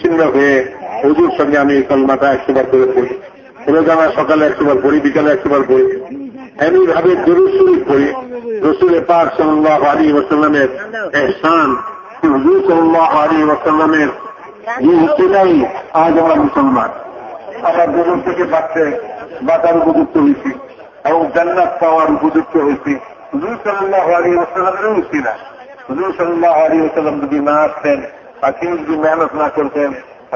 চিন্তা হয়ে হুজুর সঙ্গে আমি কলমাটা একশোবার করে পড়ি। রোজানা সকালে একশোবার পড়ি, বিকালে একশোবার পড়ি। এমনিভাবে জরুর পড়ি। রসুলের পাক সাল্লাহ আলী ওসাল্লামের এহসান, হুজুর সাল্লাহ আলী ওসাল্লামের সেটাই আজ আমরা মুসলমান। আমরা দুজন থেকে বাঁচতে বাঁচার উপযুক্ত হয়েছি এবং জান্নাত পাওয়ার উপযুক্ত হয়েছি। হুজুর সাল্লাহ আলী ওসাল্লামেরও উঠছি না। হুজুর সাল্লাহ আলী ওসাল্লাম যদি না আসতেন তিনি যদি মেহনত না করতেন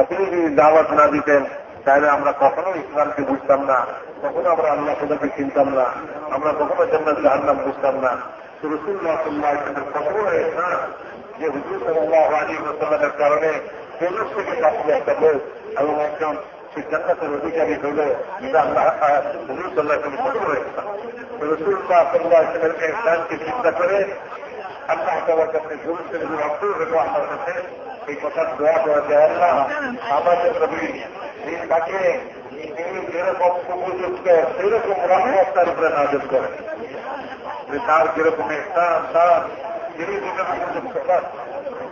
তিনি যদি দাওয়াত না দিতেন, তাহলে আমরা কখনো ইসলামকে বুঝতাম না, কখনো আমরা আল্লাহ খোদাকে চিনতাম না, আমরা কখনো জান্নাত জাহান্নাম বুঝতাম না। চিন্তা করে আল্লাহ কাছে এই কথা দোয়া করা যায় না। আমাদের নবী তাকে যেরকম উপযুক্ত সেরকম রহমত তার উপরে নাজল করেন। তার যেরকম স্থান তার যেরকম উপযুক্ত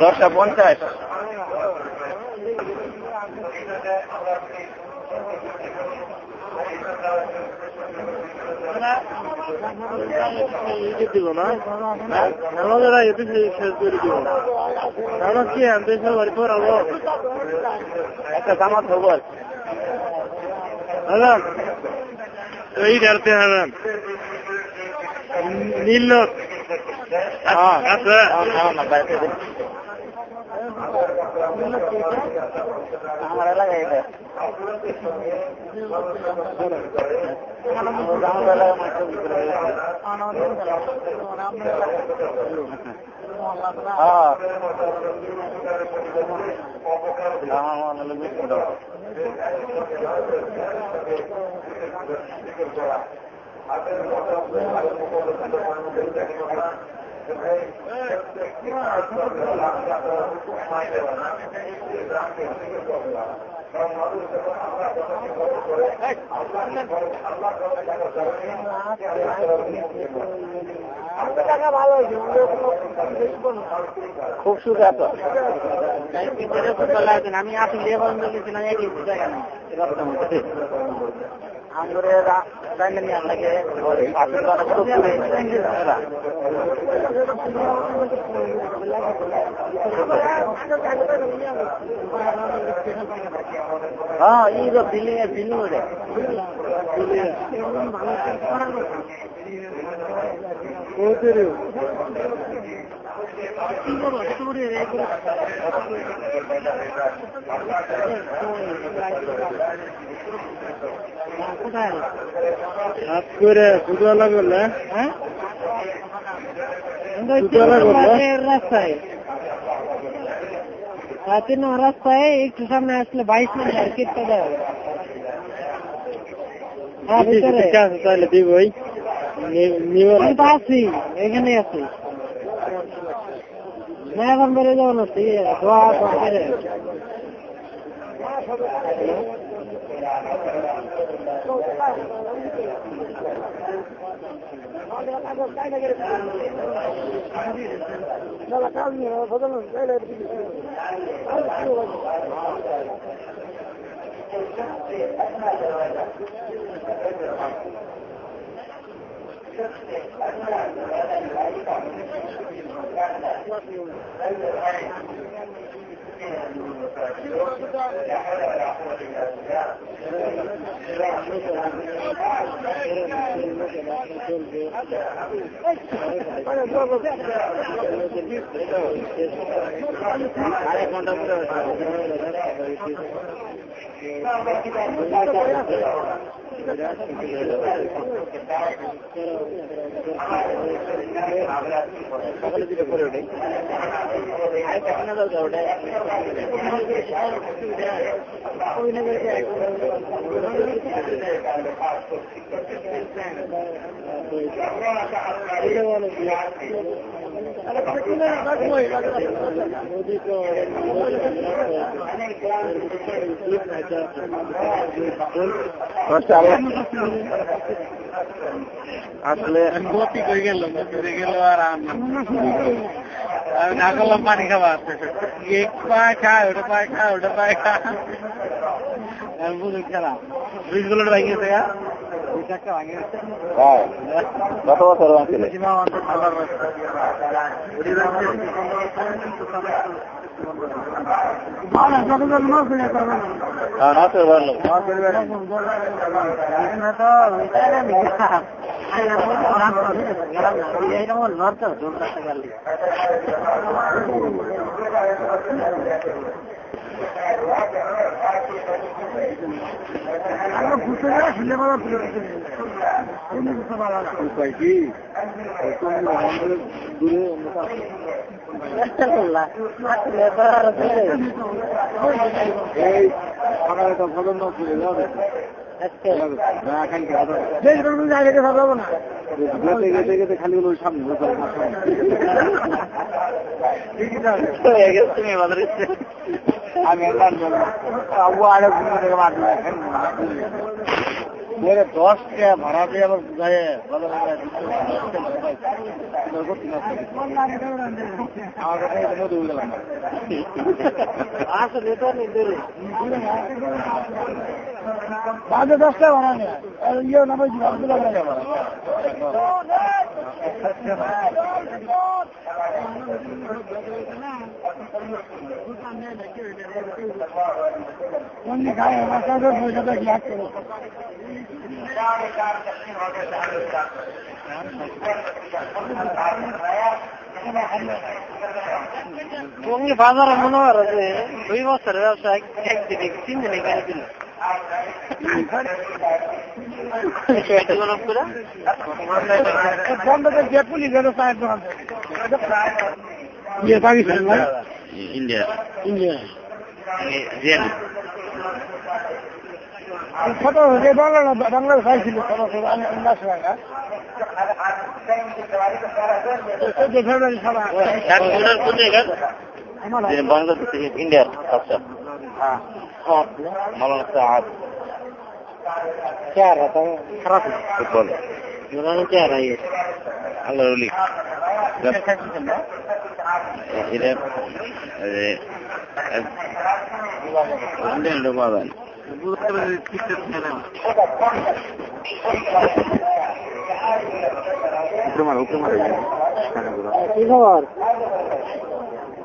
দশটা পঞ্চাশ। দিব না শেষ করে কি। একটা হ্যাঁ এই ডারতে হ্যাঁ নীল আচ্ছা আমার এলাকায় এটা। খুব সুখে আছো। আমি আসলে এখন গেছিলাম একই জায়গা নেই আমরা জানেন আপনাকে হ্যাঁ এই তো ফিলিং এর ফিলিং ওটা করে করলে হ্যাঁ রাস্তায় তিন নম্বর রাস্তায় একটু সামনে আসলে বাইশ নম্বর কেটে দেয় হ্যাঁ ভিতরে তাহলে দিবই নিব আমি তো আছি এখানে আছি। ما يغمبرون في أخوات وكذا Thank you. عليكم الله ওটা আসলে গতি করে গেল? করে গেল আর আমি না করলাম পানি খাবার। এক পায়ে খায় ওটা পায়ে খায় ওটা পায়ে খায় আমি বুঝে খেলাম ব্রিজগুলো ভেঙে কত বছর ছিল খালি হলো সামনে ওই সামনে। আমি একবার আবু আরে ঘুরে মারলো মেরে দশ টাকা ভাড়া দিয়ে আবার যায় আমার কাছে নিদুর বাজে দশটা ভাড়া নেই ইয়ে তুমি বাজারে মনে করো যে দুই বছরের ব্যবসা একদিনে তিন দিনে গাড়ি দিল India India real ছোট হয়ে বাংলা বাংলার খাইছিল ছোট ছোট আমি আন্দাজ রাখা ফেব্রুয়ারি সারা এক ডলার কোন জায়গা বাংলাদেশ থেকে ইন্ডিয়ার আচ্ছা মালানা সাহাব क्या रहता है खराब फुटबॉल জোরালো চেহারা আল্লাহর অলি এটা ঢোকাবেন তোমার কি খবর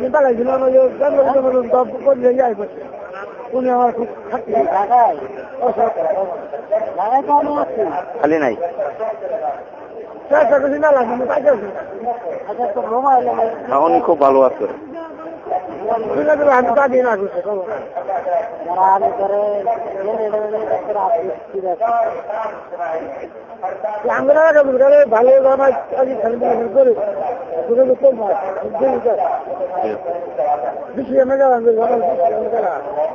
দিন তাকাইছিলাম ওই করলে যাই উনি আমার খুব খালি নাই। চেষ্টা করছি না লাগবে তাই তো মোবাইল উনি খুব ভালো আছে। আমি তা দিয়ে না করছে যারা আগে করে আমরা ভালো আজ খেলে করে কম বেশি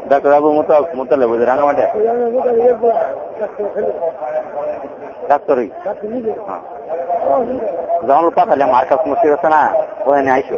ডাক্তার বাবু মতো মোতালে বুঝে রাঙামাটে ডাক্তারই। হ্যাঁ। পাঠালাম আর মুশকিল আছে না ওখানে আইসো।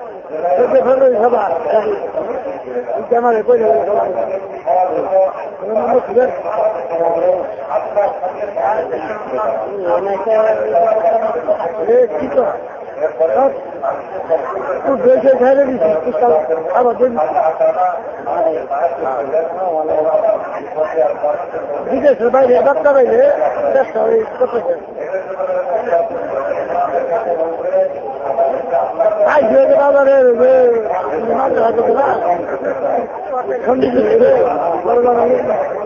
বিদেশের বাইরে ডাক্তার বাইরে করতেছে আই যে বাজারে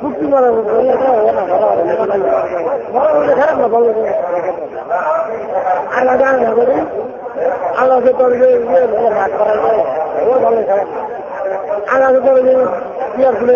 মুক্তি মারা খারাপ না ভালো আল্লাহ জানে করি আল্লাহকে তোর করা ভালো খারাপ আল্লাহকে তোর ইয়ার খুলে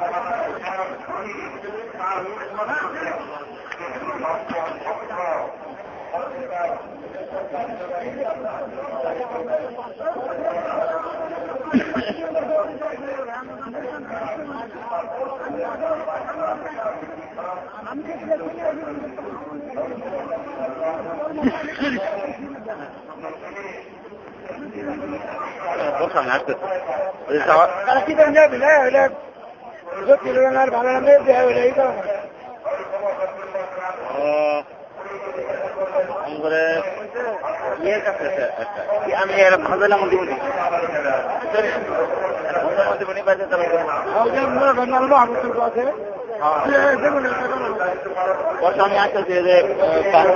বসানো আসতে তারা কি করে যাবে না ওইটা সত্যি আর ভালো নামে দেয় ওইটা এই কারণে করে ইয়ের কাছে আমি এর ভাবলাম মধ্যে বলি মধ্যে বলি বাইরে বর্ষা আমি আসতেছি যে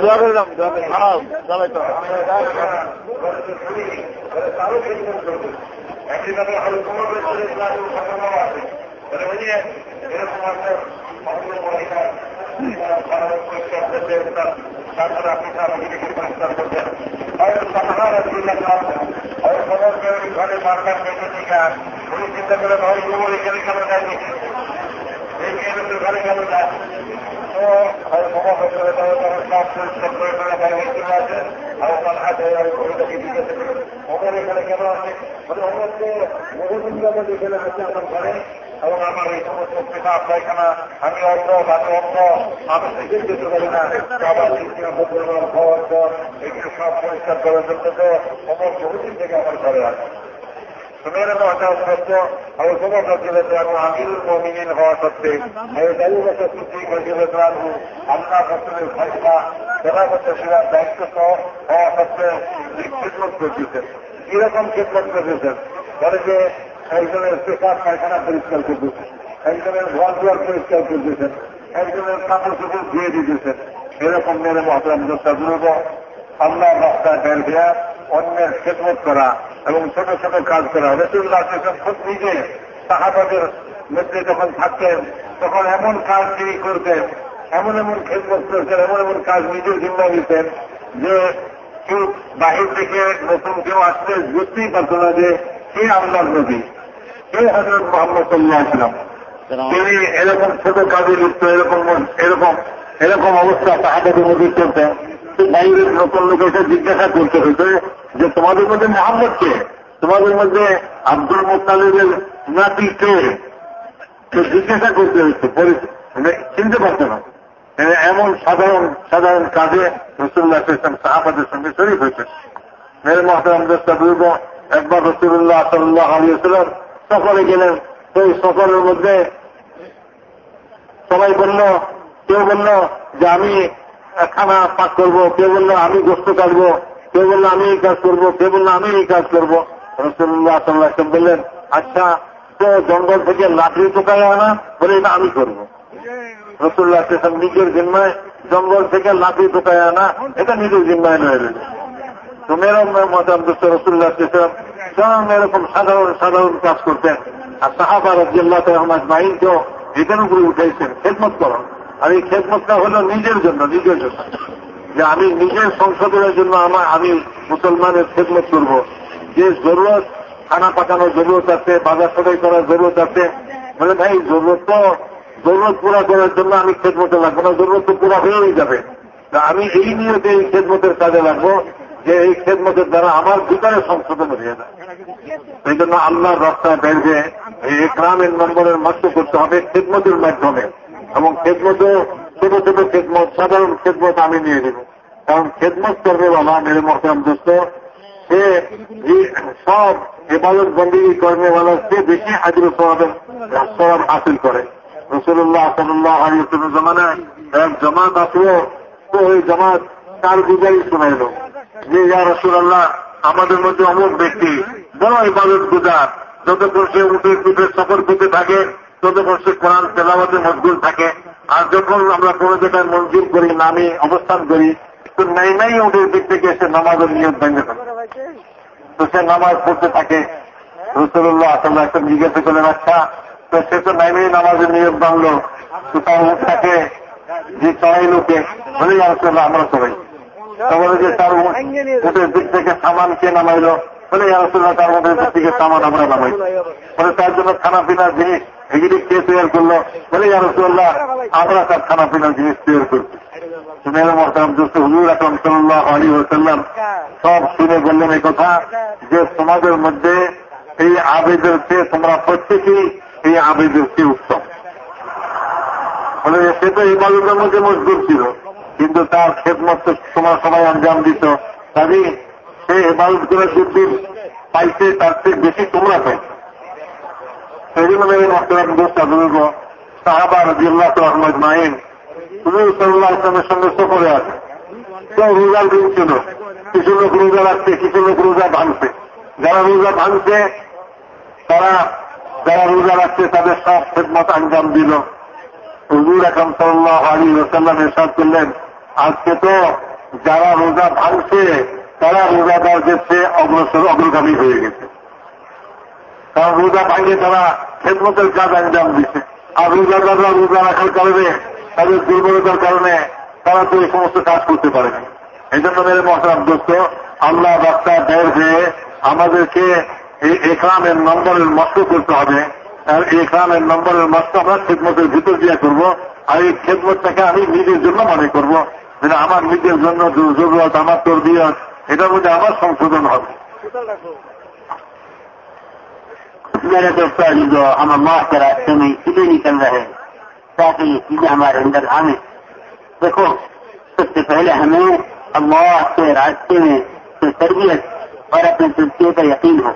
দোয়া করলাম দোয়া করে হয় মানে আমার ঘরে এবং আমার এই সমস্ত পেশাব পায়খানা, আমি অন্য তাতে অন্য আমি থেকে যেতে পারি না। আবার খাওয়ার পর এগুলো সব পরিষ্কার করার জন্য তো অমর বহুদিন থেকে আমার ঘরে আছে। হওয়াটা সত্য আর হওয়া সত্ত্বে সেবা করতে সেবার দায়িত্ব সহ হওয়া কীরকম খেদমত করতেছেন বলে যে একজনের পেশাব পায়খানা পরিষ্কার করতেছেন একজনের ঘর দুয়ার পরিষ্কার করতেছেন একজনের কাপড় চোপড় ধুয়ে দিতেছেন এরকম মেরে মহতরাম দোষটা দ্রুত আল্লাহ রাস্তায় বের দেওয়া অন্যের খেদমত করা এবং ছোট ছোট কাজ করা। রসুল্লাহ খুব নিজে সাহাবাদের মধ্যে যখন থাকতেন, তখন এমন কাজ তিনি করতেন, এমন এমন খেদমত করতেন, এমন এমন কাজ নিজের জিম্মা নিতেন যে কেউ বাহির থেকে নতুন কেউ আসলে বুঝতেই পারত না যে কে আল্লাহ নবী। কে হজরত মোহাম্মদ সাল্লাহ আসলাম। তিনি এরকম ছোট কাজে লিপ্ত এরকম এরকম এরকম অবস্থা তাহাদের মধ্যে চলতেন বাইরের নতুন লোক এসে জিজ্ঞাসা করতে হতো যে তোমাদের মধ্যে মোহাম্মদ কে? তোমাদের মধ্যে আব্দুল নাতি কে? জিজ্ঞাসা করতে হচ্ছে মানে চিনতে পারছে না। মানে এমন সাধারণ সাধারণ কাজে রসুল্লাহ ইসলাম সাহাবাদের সঙ্গে শরীর হয়েছে মেরে মহতারাম দোস্তা একবার রসুল্লাহ সাল্লাহ আলিয়াল্লাম সফরে গেলেন। সেই সফরের মধ্যে সবাই বলল, কেউ বলল যে আমি খানা পাক করব, কেউ বলল আমি গোস্ত কাটবো, কেউ বলল আমি এই কাজ করব, কেউ বলল আমি এই কাজ করব। রসুল্লাহ সাল্লাহ বললেন আচ্ছা তো জঙ্গল থেকে লাকড়ি টোকায় আনা বলে এটা আমি করব। রসুল্লাহ স্টেশন নিজের জিম্মায় জঙ্গল থেকে লাকড়ি টোকায় আনা এটা নিজের জিম্মায় নয় তো মেরম মতাম রসুল্লাহ স্টেশন স্বয়ং এরকম সাধারণ সাধারণ কাজ করতেন। আর সাহাবা রাজ্লাহ আহমদ মাহিনকেও এটার উপরে উঠাইছেন, খেদমত করো। আর এই খেদমতটা হলো নিজের জন্য নিজের জন্য। যে আমি নিজের সংশোধনের জন্য আমার, আমি মুসলমানের খেদমত করব। যে জরুরত খানা পাকানোর জরুরত আছে, বাজার সদাই করার জরুরত আছে, বলে ভাই, জরুরত তো, জরুরত পুরা করার জন্য আমি খেদমতে লাগবো না, জরুরত তো পুরা হয়েই যাবে। আমি এই নিয়তে এই খেদমতের কাজে লাগবো। যে এই খেদমতের দ্বারা আমার ভিতরে সংশোধন হয়ে যায়। এই জন্য আল্লাহর রাস্তায় বেরবে এই একরামের নম্বরের মাত্র করতে হবে খেদমতের মাধ্যমে। এবং খেদমতেও ছোট ছোট খেদমত, সাধারণ খেদমত আমি নিয়ে নেব। কারণ খেদমত করবে বাবা মেরে মহতারাম দোস্ত, সে সব হেফাজত বন্দী কর্মেওয়ালা সে বেশি হাজির সবাবের সবাব হাসিল করে। রসুল্লাহ সাল্লাহ আলিয়ার জমানায় এক জমাত আসলো, তো ওই জমাত তার গুজারি শোনাইল। যে ইয়া রসুল্লাহ আমাদের মধ্যে অমুক ব্যক্তি, বড় ইবাদত গুজার। যতক্ষণ সে উঠে পিঠে সফর করতে থাকে, ততক্ষণ সে কোরআন তেলাবাদে মজগুল থাকে। আর যখন আমরা কোন জায়গায় মঞ্জুর করি, নামে অবস্থান করি, তো নাই নাই উঠে দিক থেকে এসে নামাজের নিয়ম ভেঙে থাকে তো সে নামাজ পড়তে থাকে। রসুল্লাহ আসলে একটা জিজ্ঞাসা করলেন আচ্ছা তো সে তো নাই নাই নামাজের নিয়ম বানলো তো তার উঠটাকে যে চড়াই লোকে। বলে রসুল্লাহ আমরা সবাই। তারপরে যে তার উঠের দিক থেকে সামান কে নামাইলো বলে তার মধ্যে দিক থেকে সামান আমরা নামাই। বলে তার জন্য খানা পিনার জিনিস এগুলি কে তৈরি করল? বলে রসুল্লাহ আমরা তার খানা পিনার জিনিস তৈরি করছি। মেরে মহতারাম দোস্ত হুজুর আকরম সাল্লাহ আলী ওসাল্লাম সব শুনে বললেন এই কথা যে তোমাদের মধ্যে এই আবেদের চেয়ে তোমরা প্রত্যেকেই এই আবেদের চেয়ে উত্তম। বলে সে তো এই বালুদের মধ্যে মজবুর ছিল। কিন্তু তার খেদমত তোমার সবাই আঞ্জাম দিত। কাজে সে এবাদত করে পাইছে, তার চেয়ে বেশি তোমরা পাইছে। সেই জন্য রাজিউল্লাহ আহমদ মাইন হুজুর সাল্লাহ ইসলামের সঙ্গে সফরে আছে। কেউ রোজার দিন ছিল কিছু লোক রোজা রাখছে, কিছু লোক রোজা ভাঙছে। যারা রোজা ভাঙছে, তারা, যারা রোজা রাখছে, তাদের সব খেদমত আঞ্জাম দিল। হুজুর এখন সাল্লাহ আলী ওসাল্লাম এরশাদ করলেন আজকে তো যারা রোজা ভাঙছে, তারা রোজাদারদের চেয়ে অগ্রসর, অগ্রগামী হয়ে গেছে। কারণ রোজা ভাঙে তারা খেদমতের কাজ আঞ্জাম দিচ্ছে। আর রোজাদাররা রোজা রাখার কারণে, তাদের দুর্বলতার কারণে তারা তো এই সমস্ত কাজ করতে পারে এই জন্য মেরে মহতারাম দোস্ত, আল্লাহ রাস্তায় বের হয়ে আমাদেরকে এই একরামের নম্বরের মস্ত করতে হবে। আর এই একরামের নম্বরের মস্ত আমরা খেদমতের ভিতর দিয়ে করব। আর এই খেদমতটাকে আমি নিজের জন্য মনে করব। যেটা আমার নিজের জন্য জরুরত আমার তরবিয়ত এটার মধ্যে আমার সংশোধন হবে میرے دوست جو ہم معاف کا راستے میں اس لیے نکل رہے تاکہ یہ چیزیں ہمارے اندر آنے دیکھو، سب سے پہلے ہمیں اللہ کے راستے میں تربیت اور اپنے تجزیے کا یقین ہو۔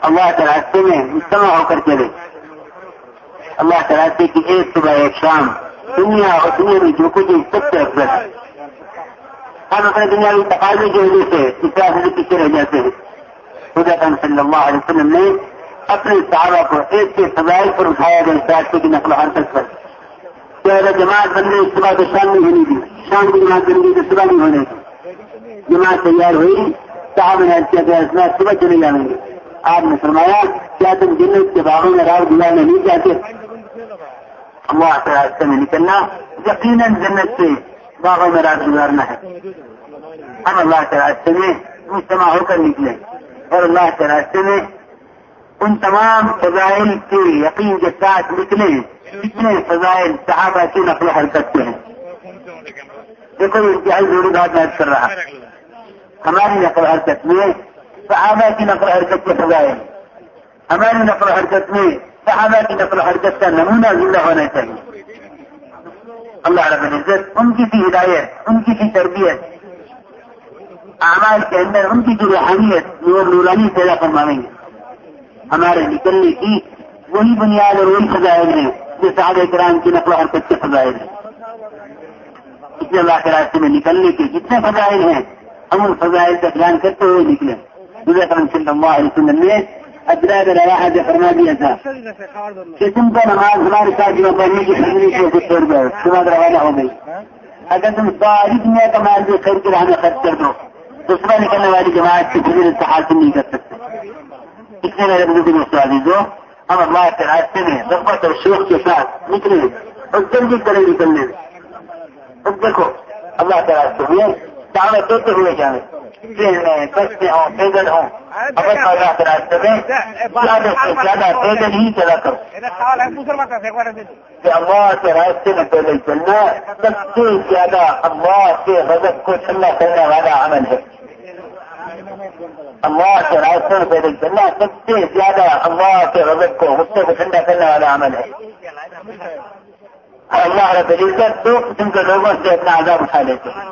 اللہ کے راستے میں مستمع ہو کر چلے۔ اللہ کے راستے کی ایک صبح ایک شام۔ دنیا اور دنیا میں جو کچھ سب سے افضل ہے۔ ہم اپنے دنیا کی تقاضے کی وجہ سے پچاس پیچھے رہ جاتے ہیں۔ خدا خان صلی اللہ علیہ وسلم نے اپنے صحابہ کو ایک کے فضائل پر اٹھایا گیا سیاسی کی نقل و حرکت پر۔ چہرہ جماعت بندے صبح کو شام نہیں ہونی دی شام کی جماعت بندی کو صبح نہیں ہونے دی جماعت تیار ہوئی صاحب نے کیا گیا اس میں صبح چلے جائیں گے۔ آپ نے فرمایا، کیا تم جنت کے باغوں میں راؤ گلا میں نہیں جاتے में निकलना यकीनन जन्नत से बागों में रात गुजारना है हम अल्लाह के रास्ते में मुजतमा होकर निकले और अल्लाह के रास्ते में उन तमाम फजाइल के यकीन के साथ निकले कितने फजाइल सहाबा की नकल हरकत के हैं देखो ये इंतहाई जोड़ी बात मैच कर रहा हमारी नकल हरकत में सहाबा की नकल हरकत के फजाइल हमारी नकल हरकत में صحابہ کی نقل حرکت کا نمونہ زندہ ہونا چاہیے۔ اللہ رب العزت ان کی تھی ہدایت، ان کی تھی تربیت آواز کے اندر ان کی جو روحانیت نور نورانی پیدا فرمائیں گے۔ ہمارے نکلنے کی وہی بنیاد اور وہی فضائل ہیں جو صحابہ کرام کی نقل و حرکت کے فضائل ہیں۔ اتنے اللہ کے راستے میں نکلنے کے جتنے فضائل ہیں، ہم ان فضائل کا دھیان کرتے ہوئے نکلے۔ دوسرے کرم صلی اللہ علیہ وسلم نے اجرائے رواحہ سے فرما دیا تھا۔ کہ تم کو نماز ہمارے ساتھ جو پڑھنے کی فرمی کی کو چھوڑ دو صبح روانہ ہو گئی۔ اگر تم ساری دنیا کا مال جو خرچ کر ہمیں خرچ کر دو تو صبح نکلنے والی جماعت کی فضیلت سے حاصل نہیں کر سکتے۔ اس لیے میرے بزرگ مستعدی دیجیے ہم اللہ کے راستے میں رغبت اور شوق کے ساتھ نکلے اور جلدی کریں نکلنے۔ اب دیکھو، اللہ کے راستے ہوئے دعوت دیتے ہوئے جانے ٹرین میں، بس میں ہوں، پیدل ہوں۔ اللہ کے راستے میں چلنا سب سے زیادہ کے کو کرنے والا ہے۔ کے راستے میں پیدل چلنا سب سے زیادہ اللہ کے غضب کو، غصے کو ٹھنڈا کرنے والا عمل ہے۔ اور اللہ رب العزت دو قسم کے لوگوں سے اپنا عذاب اٹھا لیتے ہیں۔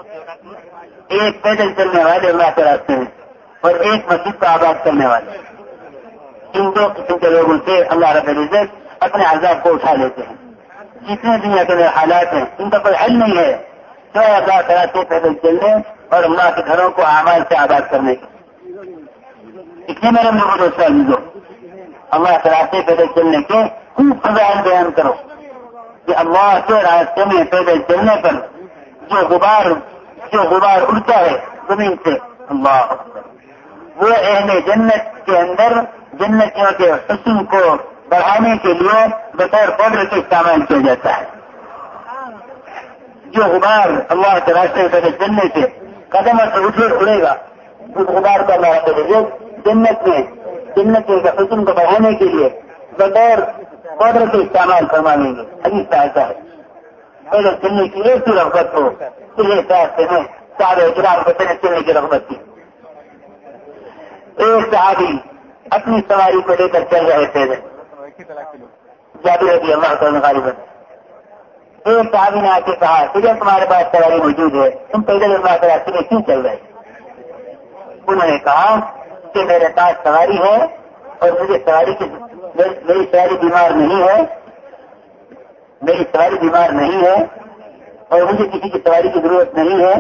ایک پیدل چلنے والے اللہ کے راستے میں۔ اور ایک مسجد کو آباد کرنے والے۔ ان دو قسم کے لوگوں سے اللہ رب العزت اپنے عذاب کو اٹھا لیتے ہیں۔ جتنے دنیا کے حالات ہیں۔ ان کا کوئی حل نہیں ہے۔ تو اللہ کراتے پیدل چلنے اور اللہ کے گھروں کو آواز سے آباد کرنے کے اتنے میرے لوگوں کو چاہیے دو اللہ کے راستے پیدل چلنے کے خوب فضائل بیان کرو۔ کہ اللہ کے راستے میں پیدل چلنے پر جو غبار جو غبار اڑتا ہے زمین سے، اللہ وہ اہل جنت کے اندر جنتوں کے حسن کو بڑھانے کے لیے بطور پودر کے استعمال کیا جاتا ہے۔ جو غبار اللہ کے راستے پہلے جنت سے قدم سے اٹھے اڑے گا، اس غبار کا اللہ کے جنت میں جنت کے حسن کو بڑھانے کے لیے بطور پودر کے استعمال کروانے گے۔ حدیث کا ہے پہلے چلنے کی ایک ہی رغبت ہو اس ہیں سارے اجرام کو پہلے چلنے کی رغبت کی ایک صحابی اپنی سواری کو لے کر چل رہے تھے۔ ایک صحابی نے آ کے کہا تمہارے پاس سواری موجود ہے، تم پیدل اللہ کے راستے میں کیوں چل رہے انہوں نے کہا کہ میرے پاس سواری ہے اور مجھے سواری کی میری سواری بیمار نہیں ہے۔ میری سواری بیمار نہیں ہے اور مجھے کسی کی سواری کی ضرورت نہیں ہے۔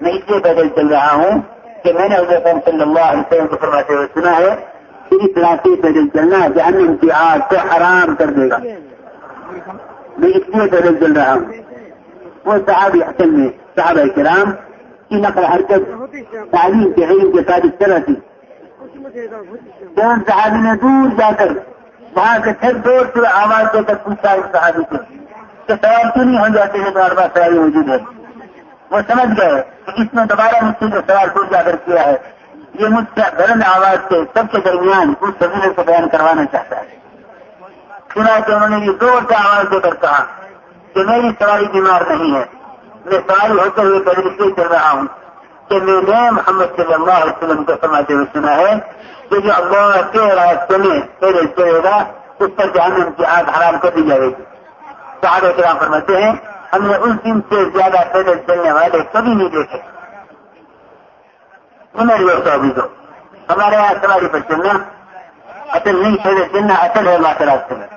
میں اس لیے پیدل چل رہا ہوں کہ میں نے حضرت صلی اللہ علیہ وسلم کو فرماتے ہوئے سنا ہے کہ اس راستے پیدل چلنا جہنم کی آگ کو حرام کر دے گا۔ میں اس لیے پیدل چل رہا ہوں۔ وہ صاحب حسن میں صاحب کرام کی نقل حرکت تعلیم کے علم کے ساتھ چل رہی صحابی نے دور جا کر وہاں سے پھر دور سے آواز دے کر پوچھا صحابی کو کہ سوال کیوں نہیں ہو جاتے ہیں تو ہر بار سوال موجود ہے؟ وہ سمجھ گئے کہ اس نے دوبارہ مجھ سے جو سوال جا کر کیا ہے، یہ مجھ سے گرم آواز سے سب کے درمیان اس سبھی کو بیان کروانا چاہتا ہے۔ سنا کہ انہوں نے یہ زور سے آواز دے کر کہا کہ میری سواری بیمار نہیں ہے۔ میں سواری ہوتے ہوئے پہلے اس لیے چل رہا ہوں کہ میں نے محمد صلی اللہ علیہ وسلم کو سماجی ہوئے سنا ہے کہ جو اللہ کے راستے میں پہلے چلے گا اس پر جہنم کی آگ حرام کر دی جائے گی۔ صحابہ کرام فرماتے ہیں हमने उस दिन से ज्यादा पैदल चलने वाले कभी नहीं देखे उमर दोस्तों अभी तो हमारे यहाँ सवारी पर चलना असल नहीं पैदल चलना असल है अल्लाह के रास्ते में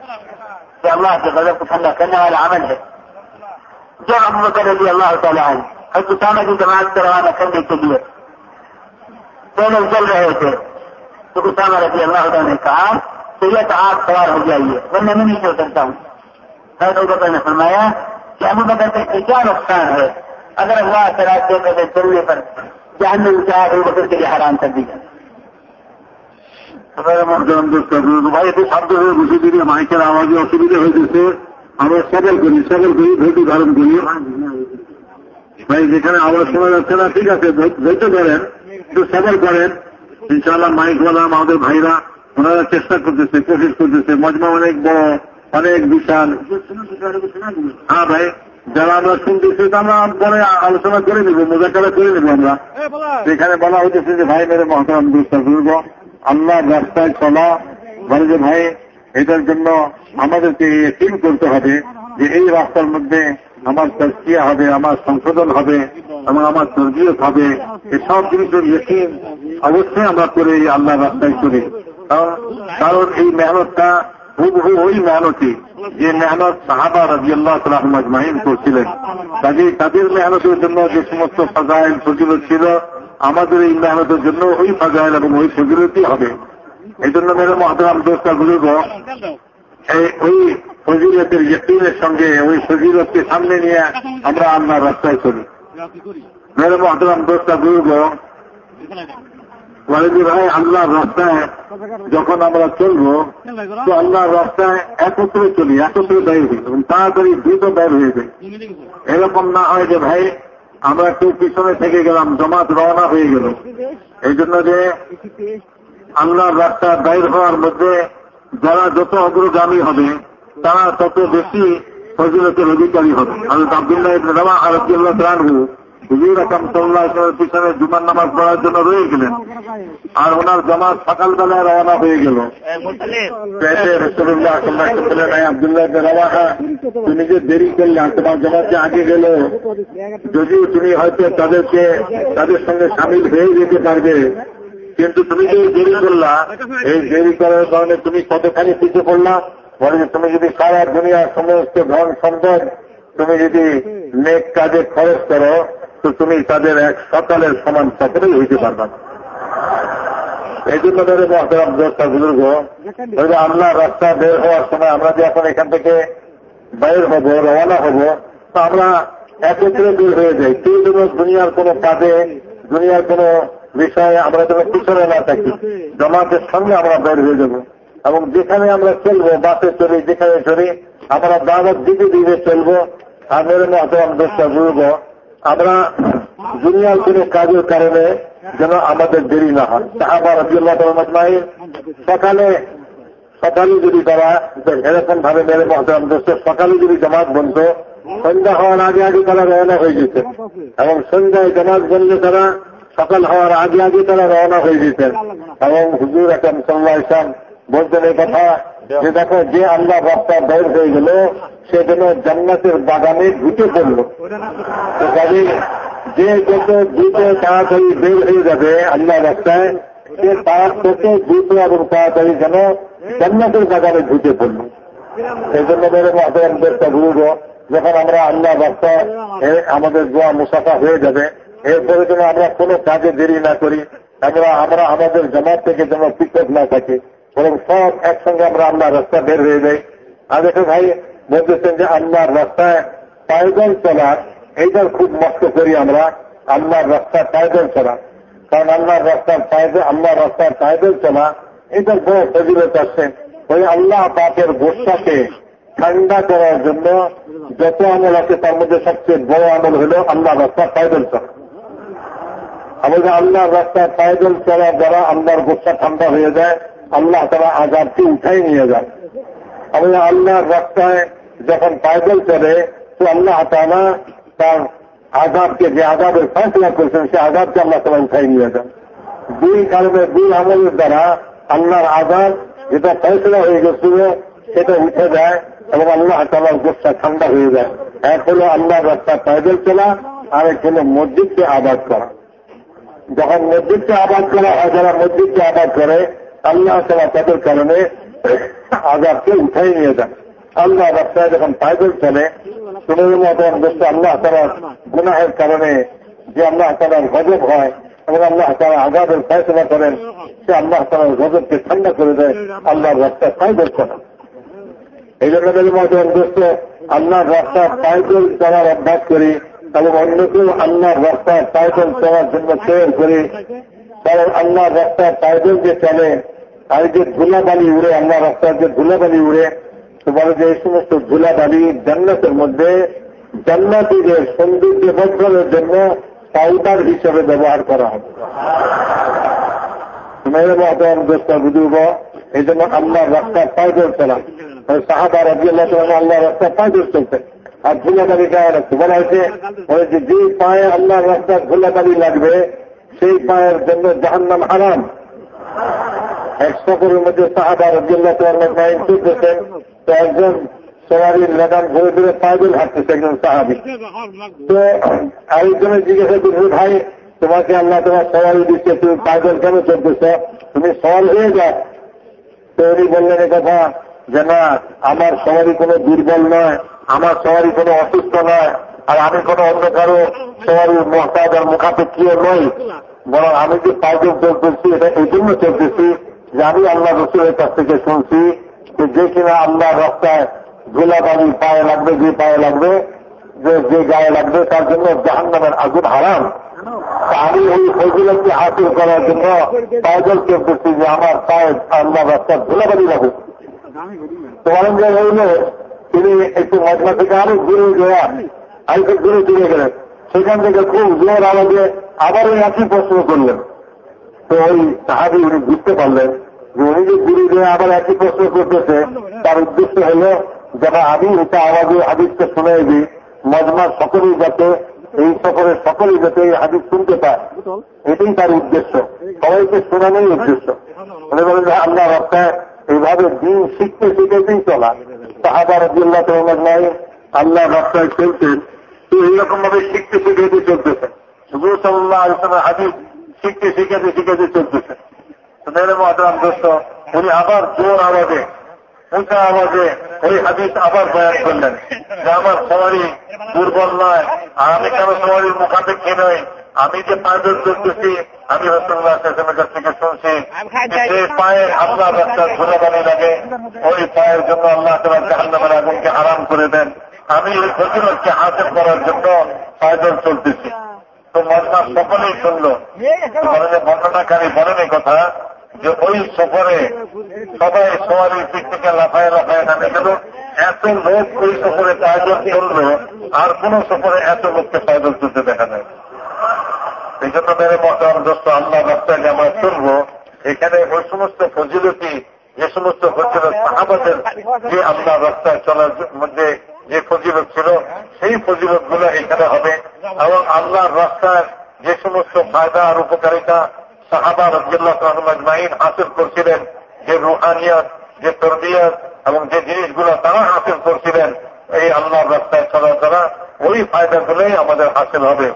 कि अल्लाह के गजब को ठंडा करने वाला अमल है जो अबू बकर रजी अल्लाह तला हज उसामा की जमात को रवाना करने के लिए पैदल चल रहे थे तो उसामा रजी अल्लाह ने कहा तो यह तो आप सवार हो जाइए वरना मैं नहीं चल सकता हूँ हजरत अबू बकर ने फरमाया कि अबू बकर का क्या नुकसान है अगर अल्लाह के रास्ते में चलने पर जहन्नम के आग अबू बकर के लिए हराम कर दी जाए ভাই একটু শব্দ হয়ে বসে দিলে মাইকের আওয়াজে অসুবিধা হয়ে গেছে আমরা সবল করি সবল করি ধৈর্য ধারণ করি ভাই যেখানে আওয়াজ শোনা যাচ্ছে না ঠিক আছে ধৈ- ধৈর্য ধরেন একটু সবল করেন ইনশাআল্লাহ মাইকওয়ালা আমাদের ভাইরা ওনারা চেষ্টা করতেছে কোশিশ করতেছে মজমা অনেক বড় অনেক বিশাল। হ্যাঁ ভাই যারা আমরা শুনতেছি আমরা পরে আলোচনা করে নিব মোজাকারা করে নিব আমরা। সেখানে বলা। হইতেছে যে ভাই মেরে মহতারাম দুস্তা দুর্গ আল্লাহ রাস্তায় চলা বলে যে ভাই এটার জন্য আমাদেরকে ফিল করতে হবে যে এই রাস্তার মধ্যে আমার তস্কিয়া হবে আমার সংশোধন হবে এবং আমার তরবিয়ত হবে। এসব জিনিসের ইয়কিন অবশ্যই আমরা করে এই আল্লাহ রাস্তায় চলি। কারণ- কারণ এই মেহনতটা হুবহু ওই মেহনতি যে মেহনত সাহাবা রাজি আল্লাহ মাহিন করছিলেন। কাজে তাদের মেহনতের জন্য যে সমস্ত ফাজাইল ফজিলত ছিল আমাদের এই মেহনতের জন্য ওই ফাজাইল এবং ওই ফজিলতই হবে। এই জন্য মেরে মহাদাম দোষটা এই ওই ফজিলতের ইয়কিনের সঙ্গে ওই ফজিলতকে সামনে নিয়ে আমরা আল্লাহর রাস্তায় চলি। মেরে মহাদাম দোস্তা বুজুর্গ বলে ভাই, আল্লাহর রাস্তায় যখন আমরা চলবো, তো আল্লাহর রাস্তায় একত্রে চলি, একত্রে বের হই, এবং তাড়াতাড়ি দ্রুত বের হয়ে যায় এরকম না হয় যে ভাই, আমরা একটু পিছনে থেকে গেলাম জমাত রওনা হয়ে গেল। এই জন্য যে আল্লাহর রাস্তা বাইর হওয়ার মধ্যে যারা যত অগ্রগামী হবে, তারা তত বেশি ফজিলতের অধিকারী হবে। আমি আব্দুল্লাহ ইবনে আর আব্দুল্লাহ রানহু হুজুর আকরাম সাল্লাল্লাহু আলাইহি পিছনে জুমার নামাজ পড়ার জন্য রয়ে গেলেন। আর ওনার জামাত সকালবেলায় রওনা হয়ে গেল। সাল্লাহ বললেন "এই আব্দুল্লাহ ইবনে রাওয়াহা তুমি যে দেরি করলে তোমার জামাতে আগে গেল। যদিও তুমি হয়তো তাদেরকে তাদের সঙ্গে সামিল হয়ে যেতে পারবে কিন্তু তুমি যে দেরি করলা এই দেরি করার কারণে তুমি কতখানি পিছিয়ে পড়লা বলে যে তুমি যদি সারা দুনিয়ার সমস্ত ধন সম্পদ তুমি যদি নেক কাজে খরচ করো তো তুমি তাদের এক সকালের সমান সফলেই হইতে পারবা না। এই জন্য ধরে মহতরাম দোস্তা বুজুর্গ আল্লাহ রাস্তা বের হওয়ার সময় আমরা যে এখন এখান থেকে বাইর হব রওনা হব তো আমরা একত্রে বের হয়ে যাই। কেউ যেন দুনিয়ার কোনো কাজে দুনিয়ার কোনো বিষয়ে আমরা যেন পিছনে না থাকি জমাতের সঙ্গে আমরা বের হয়ে যাব। এবং যেখানে আমরা চলবো বাসে চলি যেখানে চলি আমরা দাওয়াত দিতে দিতে চলবো। আর মেরে মহতরাম দোস্তা বুজুর্গ আমরা দুনিয়ার কোনো কাজের কারণে যেন আমাদের দেরি না হয়। সাহাবা রাজিউল্লাহ মাজমাইন সকালে সকালে যদি তারা এরকম ভাবে মেরে মহতারাম দোস্ত সকালে যদি জামাত বন্ধ, সন্ধ্যা হওয়ার আগে আগে তারা রওনা হয়ে যেতেন এবং সন্ধ্যায় জামাত বললে তারা, সকাল হওয়ার আগে আগে তারা রওনা হয়ে যেতেন এবং হুজুর আকরম সাল্লাহ ইসলাম বলতেন এই কথা যে দেখো, যে আল্লাহ রাস্তা বের হয়ে গেল সে যেন জান্নাতের বাগানে ঢুকে পড়ল। যে যত দ্রুত তাড়াতাড়ি বের হয়ে যাবে আল্লাহ রাস্তায়, সে তার তত দ্রুত এবং তাড়াতাড়ি যেন জান্নাতের বাগানে ঢুকে পড়ল। এই জন্য মেরে মাতার যখন আমরা আল্লাহ রাস্তায় আমাদের দোয়া মুসাফা হয়ে যাবে। এরপরে যেন আমরা কোনো কাজে দেরি না করি, আমরা আমরা আমাদের জামাত থেকে যেন পৃথক না থাকি, বরং সব একসঙ্গে আমরা আল্লাহ রাস্তা বের হয়ে যাই। আর দেখো ভাই বলতেছেন যে আল্লাহর রাস্তায় পায়দল চলা এইটার খুব মস্ত করি আমরা, আল্লাহর রাস্তায় পায়দল চলা। কারণ আল্লাহর রাস্তার পায়দল আল্লাহর রাস্তার পায়দল চলা এটার বড় ফজিলত আছে। ওই আল্লাহ পাকের গোষ্ঠাকে ঠান্ডা করার জন্য যত আমল আছে, তার মধ্যে সবচেয়ে বড় আমল হল আল্লাহ রাস্তার পায়দল চলা। আমাদের আল্লাহর রাস্তায় পায়দল চলার দ্বারা আল্লাহর গোষ্ঠা ঠান্ডা হয়ে যায়, আল্লাহ তারা আজাদকে উঠাই নিয়ে যায়। আমাদের আল্লাহর রাস্তায় যখন পায়দল চলে তো আল্লাহ তারা তার আজাবকে যে আজাবের ফেসলা করেছেন সে আজাবকে আল্লাহ তারা উঠাই নিয়ে যান। দুই কারণে, দুই আমলের দ্বারা আল্লাহর আজাব যেটা ফেসলা হয়ে গেছিল, সেটা উঠে যায় এবং আল্লাহ তালার গোষ্ঠা ঠান্ডা হয়ে যায়। এক হলো আল্লাহর রাস্তা পায়দল চলা আর এক হলো মসজিদকে আবাদ করা। যখন মসজিদকে আবাদ করা হয়, যারা মসজিদকে আবাদ করে, আল্লাহ তালা তাদের কারণে আজাবকে উঠাই নিয়ে যান। আল্লাহ রাস্তায় যখন পায়দল চলে পনেরো মতন দোস্ত আল্লাহ তালার গুনাহের কারণে যে আল্লাহ তালার গজব হয় এবং আল্লাহ তারা আজাবের ফয়সলা করেন, সে আল্লাহ তালার গজবকে ঠান্ডা করে দেয়, আল্লাহর রাস্তায় পায়দল চলে। এই জন্য মতন দোস্ত আল্লাহর রাস্তায় পায়দল চলার অভ্যাস করি এবং অন্যকেও আল্লাহর রাস্তায় পায়দল চলার জন্য তৈরি করি। কারণ আল্লাহর রাস্তায় পায়দল যে চলে আর যে ধুলাবালি উড়ে আল্লাহ রাস্তার যে ধুলাবালি উড়ে বলে যে এই সমস্ত ধুলাবালি জান্নাতের মধ্যে জান্নাতিদের সৌন্দর্য বর্ধনের জন্য পাউডার হিসেবে ব্যবহার করা হবে। এই জন্য আল্লাহ রাস্তা পায়দল চলাম আল্লাহ রাস্তা পায়দল আর ধুলাবালি বলা হয়েছে বলে যে পায়ে আল্লাহ রাস্তার ধুলাবালি লাগবে, সেই পায়ের জন্য জাহান্নাম হারাম। এক সফরের মধ্যে সাহাবা রাজিয়াল্লাহ মাইন চলতেছেন তো একজন সবারই লাগাম ধরে ধরে পায়দল হাঁটতেছে একজন সাহাবি। তো আরেকজনের জিজ্ঞাসা করছে ভাই, তোমাকে আল্লাহ তোমার সওয়ারি দিচ্ছে, তুমি পায়দল কেন চলতেছ? তুমি সওয়াল হয়ে যাও। তো উনি বললেন কথা যে না আমার সবারই কোনো দুর্বল নয়, আমার সবারই কোনো অসুস্থ নয়, আর আমি কোনো অন্য কারও সবারই মহতাজ আর মুখাপেক্ষীয় নই, বরং আমি যে পায়দল চলতেছি, এটা এই জন্য চলতেছি আমি আল্লাহ রসুলের কাছ থেকে শুনছি যে যে কিনা আল্লাহ রাস্তায় গোলাবাড়ি পায়ে লাগবে, যে পায়ে লাগবে, যে যে গায়ে লাগবে, তার জন্য জাহান নামের আগুন হারাম। আমি এই ফজিলতকে হাসিল করার জন্য পায়দল চলতেছি যে আমার পায়ে আল্লাহ রাস্তার গোলাবাড়ি লাগুক। তো বলেন যে হইল তিনি একটু মজমা থেকে আরও ঘুরে দেওয়া আরেকটু ঘুরে চলে গেলেন। সেখান থেকে খুব জোর আওয়াজে আবার ওই একই প্রশ্ন করলেন। তো ওই সাহাবি উনি বুঝতে পারলেন যে উনি যে আবার একই প্রশ্ন করতেছে। তার উদ্দেশ্য হল যারা আমি এটা আওয়াজে হাদিসকে শুনে দিই মজমার সকলেই যাতে এই সফরে সকলেই যাতে এই হাদিস শুনতে পায়। এটাই তার উদ্দেশ্য। সবাইকে শোনানোই উদ্দেশ্য। উনি বলেন যে আল্লাহ রাস্তায় এইভাবে দিন শিখতে শিখেতেই চলা। তাহাবার সাহাবা রবিল্লাহ নাই আল্লাহ রাস্তায় চলতেন তো এইরকম ভাবে শিখতে শিখেতে চলতেছে। শুধু সাল্লাহ আলোচনার হাদিস শিখতে শিখেতে শিখেতে চলতেছে। মেরে মহাদাম দোস্ত, উনি আবার জোর আওয়াজে উঁচা আওয়াজে ওই হাদিস আবার বয়ান করলেন যে আমার সবারই দুর্বল নয়, আমি কেন সবারই মুখাপেক্ষী নই? আমি যে পায়দল করতেছি আমি রসুল্লাহ কাছ থেকে শুনছি যে পায়ের আল্লাহ রাস্তার ধুলাবানি লাগে, ওই পায়ের জন্য আল্লাহ তোমার জাহান্নামের আগুনকে আরাম করে দেন। আমি ওই ফজিলতকে হাসিল করার জন্য পায়দল চলতেছি। তো মজমা সকলেই শুনল। বর্ণনাকারী বলেন কথা যে ওই সফরে সবাই সবারই দিক থেকে লাফায় লাফায় নামে। গেল এত লোক ওই সফরে পায়দল চলল আর কোন সফরে এত লোককে পায়দল চলতে দেখা যায়। এই জন্য মেরে মতাম দোস্ত আল্লাহ রাস্তায় আমরা চলব, এখানে ওই সমস্ত ফজিলতি, যে সমস্ত ফজিলত সাহাবাদের যে আল্লাহ রাস্তায় চলার মধ্যে যে ফজিলত ছিল, সেই ফজিলতগুলো এখানে হবে। এবং আল্লাহর রাস্তায় যে সমস্ত ফায়দা আর উপকারিতা সাহাবা রব্দুল্লাহ মাইন হাসিল করছিলেন, যে রুহানিয়ত, যে তরবিয়ত এবং যে জিনিসগুলো তারা হাসিল করছিলেন, এই আল্লাহর রাস্তায় চলার দ্বারা ওই ফায়দাগুলোই আমাদের হাসিল হবে।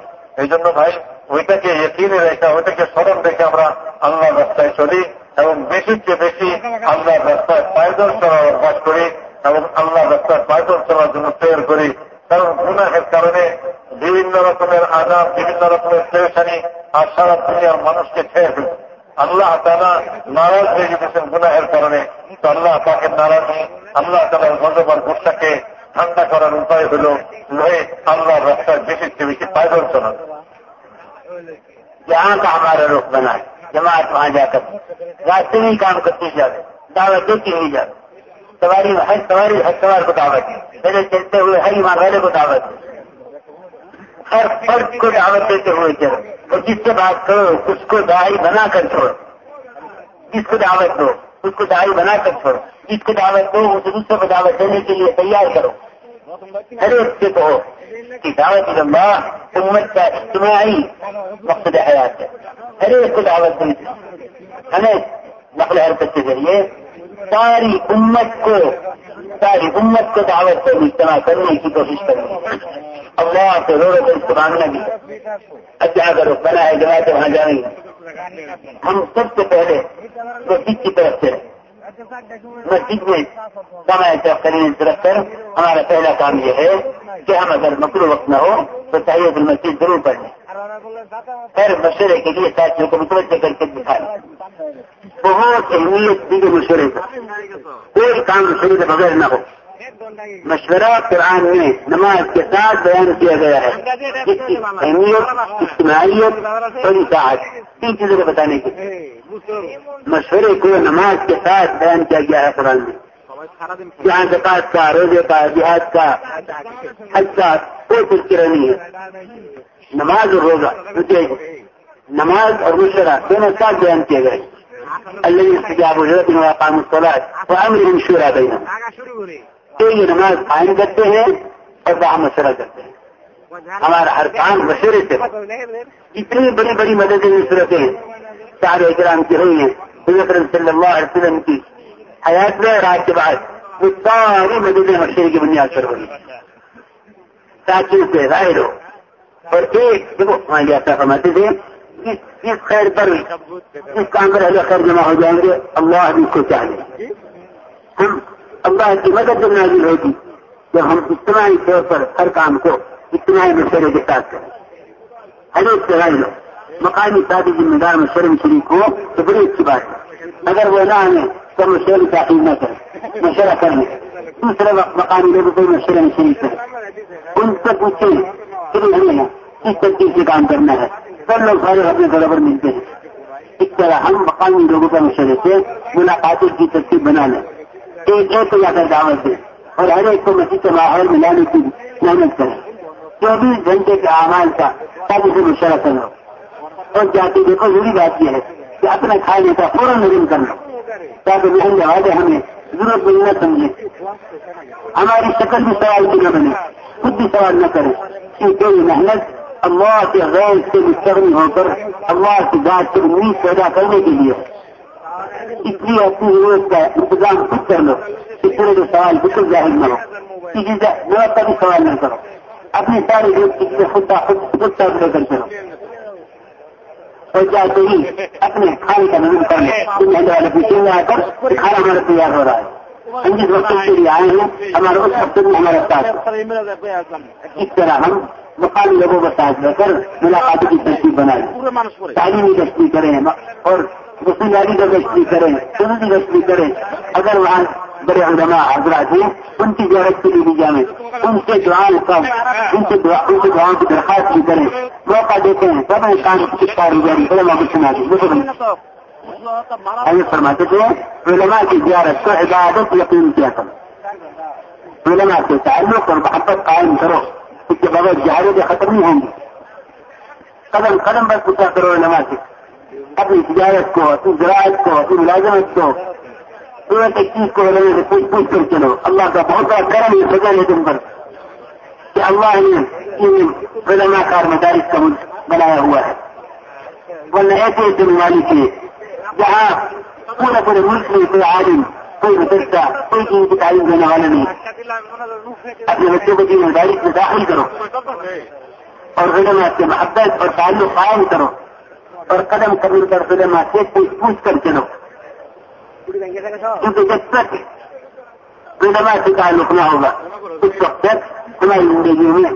এই জন্য ভাই, ওইটাকে একিনে রেখে, ওইটাকে স্মরণ রেখে আমরা আল্লাহর রাস্তায় চলি এবং বেশির চেয়ে বেশি আল্লাহর রাস্তায় পায়দল চলার অভ্যাস করি এবং আল্লাহ রাস্তায় পায়দল চলার জন্য তৈরি করি। কারণ গুনাহের কারণে বিভিন্ন রকমের আজাব বিভিন্ন রকমের পেরেশানি আর সারা দুনিয়ার মানুষকে ছেড়ে ফেলছে আল্লাহ তারা নারাজ হয়ে যেতেছেন গুনাহের কারণে তো আল্লাহ তাকে নারাজি আল্লাহ তালার গজবার গুসাকে ঠান্ডা করার উপায় হল লয়ে আল্লাহর রাস্তায় বেশি চেয়ে বেশি পায়দল চলানো जहाँ का हमारा रुख बना है जमात वहाँ जाकर रास्ते में ही काम करती जावे दावत देती हुई سواری ہر سواری ہر سوار کو دعوت ہے چلتے ہوئے ہر ایمان والے کو دعوت ہر فرد کو دعوت دیتے ہوئے چلو اور جس سے بات کرو، اس کو دہائی بنا کر چھوڑو۔ جس کو دعوت دو۔ اس کو دہائی بنا کر چھوڑو۔ جس کو دعوت دو اسے دوسرے کو دعوت دینے کے لیے تیار کرو۔ ہر ایک سے کہو کہ دعوت لمبا امت کا اجتماعی مقصد حیات ہے۔ ہر ایک کو دعوت دیں ہمیں نقل حرکت کے ذریعے ساری امت کو، ساری امت کو دعوت سے اجتماع کرنے کی کوشش کریں اللہ سے رو رو کر بھی اچھا کرو بنا ہے تو وہاں جائیں گے۔ ہم سب سے پہلے مسجد کی طرف سے، مسجد میں سمے کریں طرف کر ہمارا پہلا کام یہ ہے کہ ہم اگر مکرو وقت نہ ہو، تو چاہیے مسجد ضرور پڑھ لیں مشورے کے لیے ساتھیوں کو متوجہ کر کے دکھائیں۔ بہت اہمیت دی گئی مشورے کا کوئی کام مشورے کے بغیر نہ ہو۔ مشورہ قرآن میں نماز کے ساتھ بیان کیا گیا ہے۔ جس کی اہمیت، اجتماعیت اور اطاعت تین چیزوں کو بتانے کی مشورے کو نماز کے ساتھ بیان کیا گیا ہے قرآن میں۔ جہاں زکات کا، روزے کا، جہاد کا، حج کا، کوئی تذکرہ نہیں ہے۔ نماز اور روزہ نماز اور مشورہ دونوں ساتھ بیان کیے گئے الذين استجابوا لربهم وأقاموا الصلاة وأمرهم شورى بينهم. تو یہ نماز قائم کرتے ہیں اور باہم مشورہ کرتے ہیں. ہمارا ہر کام مشورے سے اتنی بڑی بڑی مددیں صورتیں چار اکرام کی ہوئی ہیں. حضرت صلی اللہ علیہ وسلم کی حیات میں اور آج کے بعد وہ ساری مددیں مشورے کی بنیاد پر ہوئی. تاکہ اسے ظاہر ہو اور ایک دیکھو ہمارے اپنا فرماتے تھے اس خیر پر اس کام پر اہل خیر جمع ہو جائیں گے، اللہ ہم اس کو چاہیے ہم اللہ کی مدد جب نازل ہوگی جب ہم اتنا ہی طور پر ہر کام کو اتنا ہی مشورے کے ساتھ کریں۔ ہر ایک سرائی لو، مقامی ساتھی ذمہ دار مشورے میں شریک ہو، تو بڑی اچھی بات ہے۔ اگر وہ نہ آئیں تو مشورے تعقیب نہ کریں، مشورہ کر لیں۔ دوسرے مقامی لوگوں کو مشورے میں شریک کریں۔ ان سے پوچھیں کہ ہمیں کس طریقے سے کام کرنا ہے؟ سب لوگ سارے اپنے برابر ملتے ہیں۔ اس طرح ہم مقامی لوگوں کا مشورے سے ملاقاتوں کی ترتیب بنا لیں۔ ایک ایک کو جا کر دعوت دیں اور ہر ایک کو مسجد کے ماحول میں لانے کی محنت کریں۔ چوبیس گھنٹے کے آواز کا سب اسے مشورہ کر لو اور جاتی دیکھو ضروری بات یہ ہے کہ اپنا کھانے کا فوراً نظم کر لو۔ تاکہ محنت والے ہمیں ضرورت مند نہ سمجھیں۔ ہماری شکل بھی سوال کی نہ بنے، خود بھی سوال نہ کریں۔ کہ کوئی محنت अल्लाह के गैर से मुस्तगनी होकर अल्लाह की जात से उम्मीद पैदा करने के लिए इसलिए अपनी जरूरत का इंतजाम खुद कर लो कि तरह के सवाल बिल्कुल जाहिर न हो किसी से जरूरत का भी सवाल न करो अपनी सारी जरूरत किसी से खुद का खुद खुद का लेकर चलो और जाते ही अपने खाने का नजर कर लो मेहनत वाले पूछेंगे आकर खाना हमारा तैयार हो रहा है हम जिस वक्त के लिए आए हैं हमारा उस वक्त में हमारा साथ इस तरह हम مقامی لوگوں کا ساتھ لے کر ملاقاتوں کی تشکیل بنائے تعلیمی تشکیل کریں اور مسلمانی کا تشکیل کریں سنی تشکیل کریں۔ اگر وہاں بڑے علماء حضرات ہیں ان کی زیارت کے لیے بھی جائیں۔ ان سے دعاؤں کم ان سے دعاؤں کی درخواست بھی کریں۔ موقع دیتے ہیں۔ سب انسان کی کاروباری علماء کو سنا دیں فرماتے تھے علماء کی زیارت کو عبادت یقین کیا کرو۔ علماء کے تعلق اور محبت قائم کرو۔ اس کے بغیر جہادیں ختم نہیں ہوں گی۔ قدم قدم پر پوچھا کرو نماز اپنی تجارت کو، اپنی زراعت کو، اپنی ملازمت کو۔ ایک ایک چیز کو لگے سے پوچھ پوچھ کر چلو۔ اللہ کا بہت بڑا کرم یہ سزا ہے تم پر کہ اللہ نے رضنا کار مدارس کا ملک بنایا ہوا ہے۔ ورنہ ایسے دن والی تھے جہاں پورے پورے ملک میں کوئی عالم كل ترتا کوئی دین کی تعریف دینے والا نہیں اپنے بچوں کو دین ہدایت میں داخل کرو اور خدمات کے محبت اور تعلق قائم کرو اور قدم قبول کر خدمات سے کوئی پوچھ کر چلو کیونکہ جب تک خدمات سے تعلق نہ ہوگا اس وقت تک ہماری زندگی میں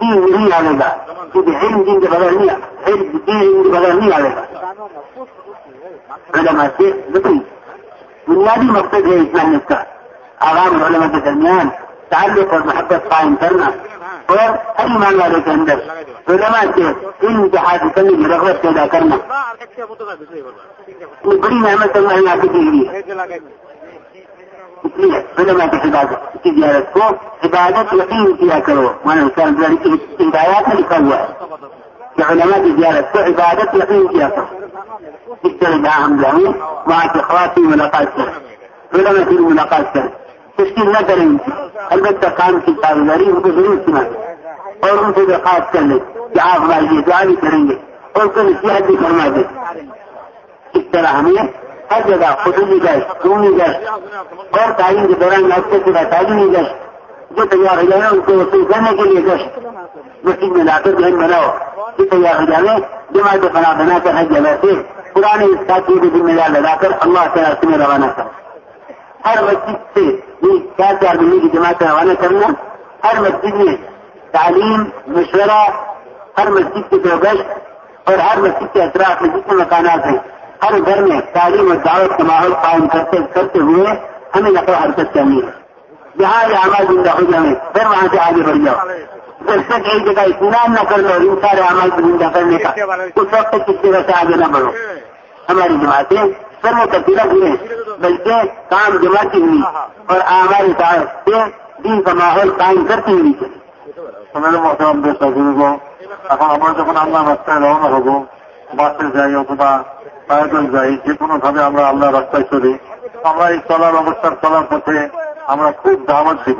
دین نہیں آئے گا کیونکہ علم دین کے بغیر نہیں علم دین کے بغیر نہیں آئے گا خدمات سے بتائیے بنيادي مقصد ہے إسلام اس کا عوام اور علماء کے درمیان تعلق اور محبت قائم کرنا اور ہر ایمان والے کے اندر علماء سے إن کے حاصل کرنے کی رغبت پیدا کرنا یہ بڑی نعمت اللہ یہاں کی دی ہوئی ہے اس لیے علماء کی حفاظت کی زیارت کو عبادت یقین کیا کرو مانا ہدایات میں لکھا ہوا ہے जहाँ हम जाएं वहाँ के खवासी मुलाकात करें उलमा से मुलाकात करें तस्कील न करें अलबत्ता काम की कारोबारी उनको जरूर सुना और उनसे दरखास्त कर ले कि आप हमारे लिए दुआ भी करेंगे और उनको नसीहत भी फरमा दे इस तरह हमें हर जगह खुदूनी गश्त खूनी गश्त और तालीम के दौरान आपके पूरा तालीमी गश्त जो तैयार हो जाए उनको वसूल करने के लिए गश्त मस्जिद में लाकर जहन बनाओ کہ تیار ہو جائے جماعت بنا بنا کر ہر جگہ سے پرانے ساتھیوں کو ذمہ دار لگا کر اللہ کے راستے میں روانہ کرنا ہر مسجد سے یہ چار چار مہینے کی جماعت روانہ کرنا، ہر مسجد میں تعلیم، مشورہ، ہر مسجد کے جو گشت اور ہر مسجد کے اطراف میں جتنے مکانات ہیں، ہر گھر میں تعلیم اور دعوت کا ماحول قائم کرتے کرتے ہوئے ہمیں نقل حرکت کرنی ہے۔ جہاں یہ آواز زندہ ہو جائیں پھر وہاں سے آگے بڑھ جاؤ۔ तक एक जगह इतमान न कर लो इन सारे अमाल को जिंदा करने का उस वक्त तक किस जगह से आगे न बढ़ो हमारी जमातें सर्व करती रही बल्कि काम जमाती हुई और हमारी ताकत से दिन का माहौल कायम करती हुई चली সোনালি মহতরম দেশ অভিযোগ এখন আমরা যখন আল্লাহ রাস্তায় রওনা হব বাসে যাই অথবা পায়দল যাই যে কোনো ভাবে আমরা আল্লাহ রাস্তায় চলি আমরা এই চলার অবস্থার চলার পথে আমরা খুব দাওয়াত দিব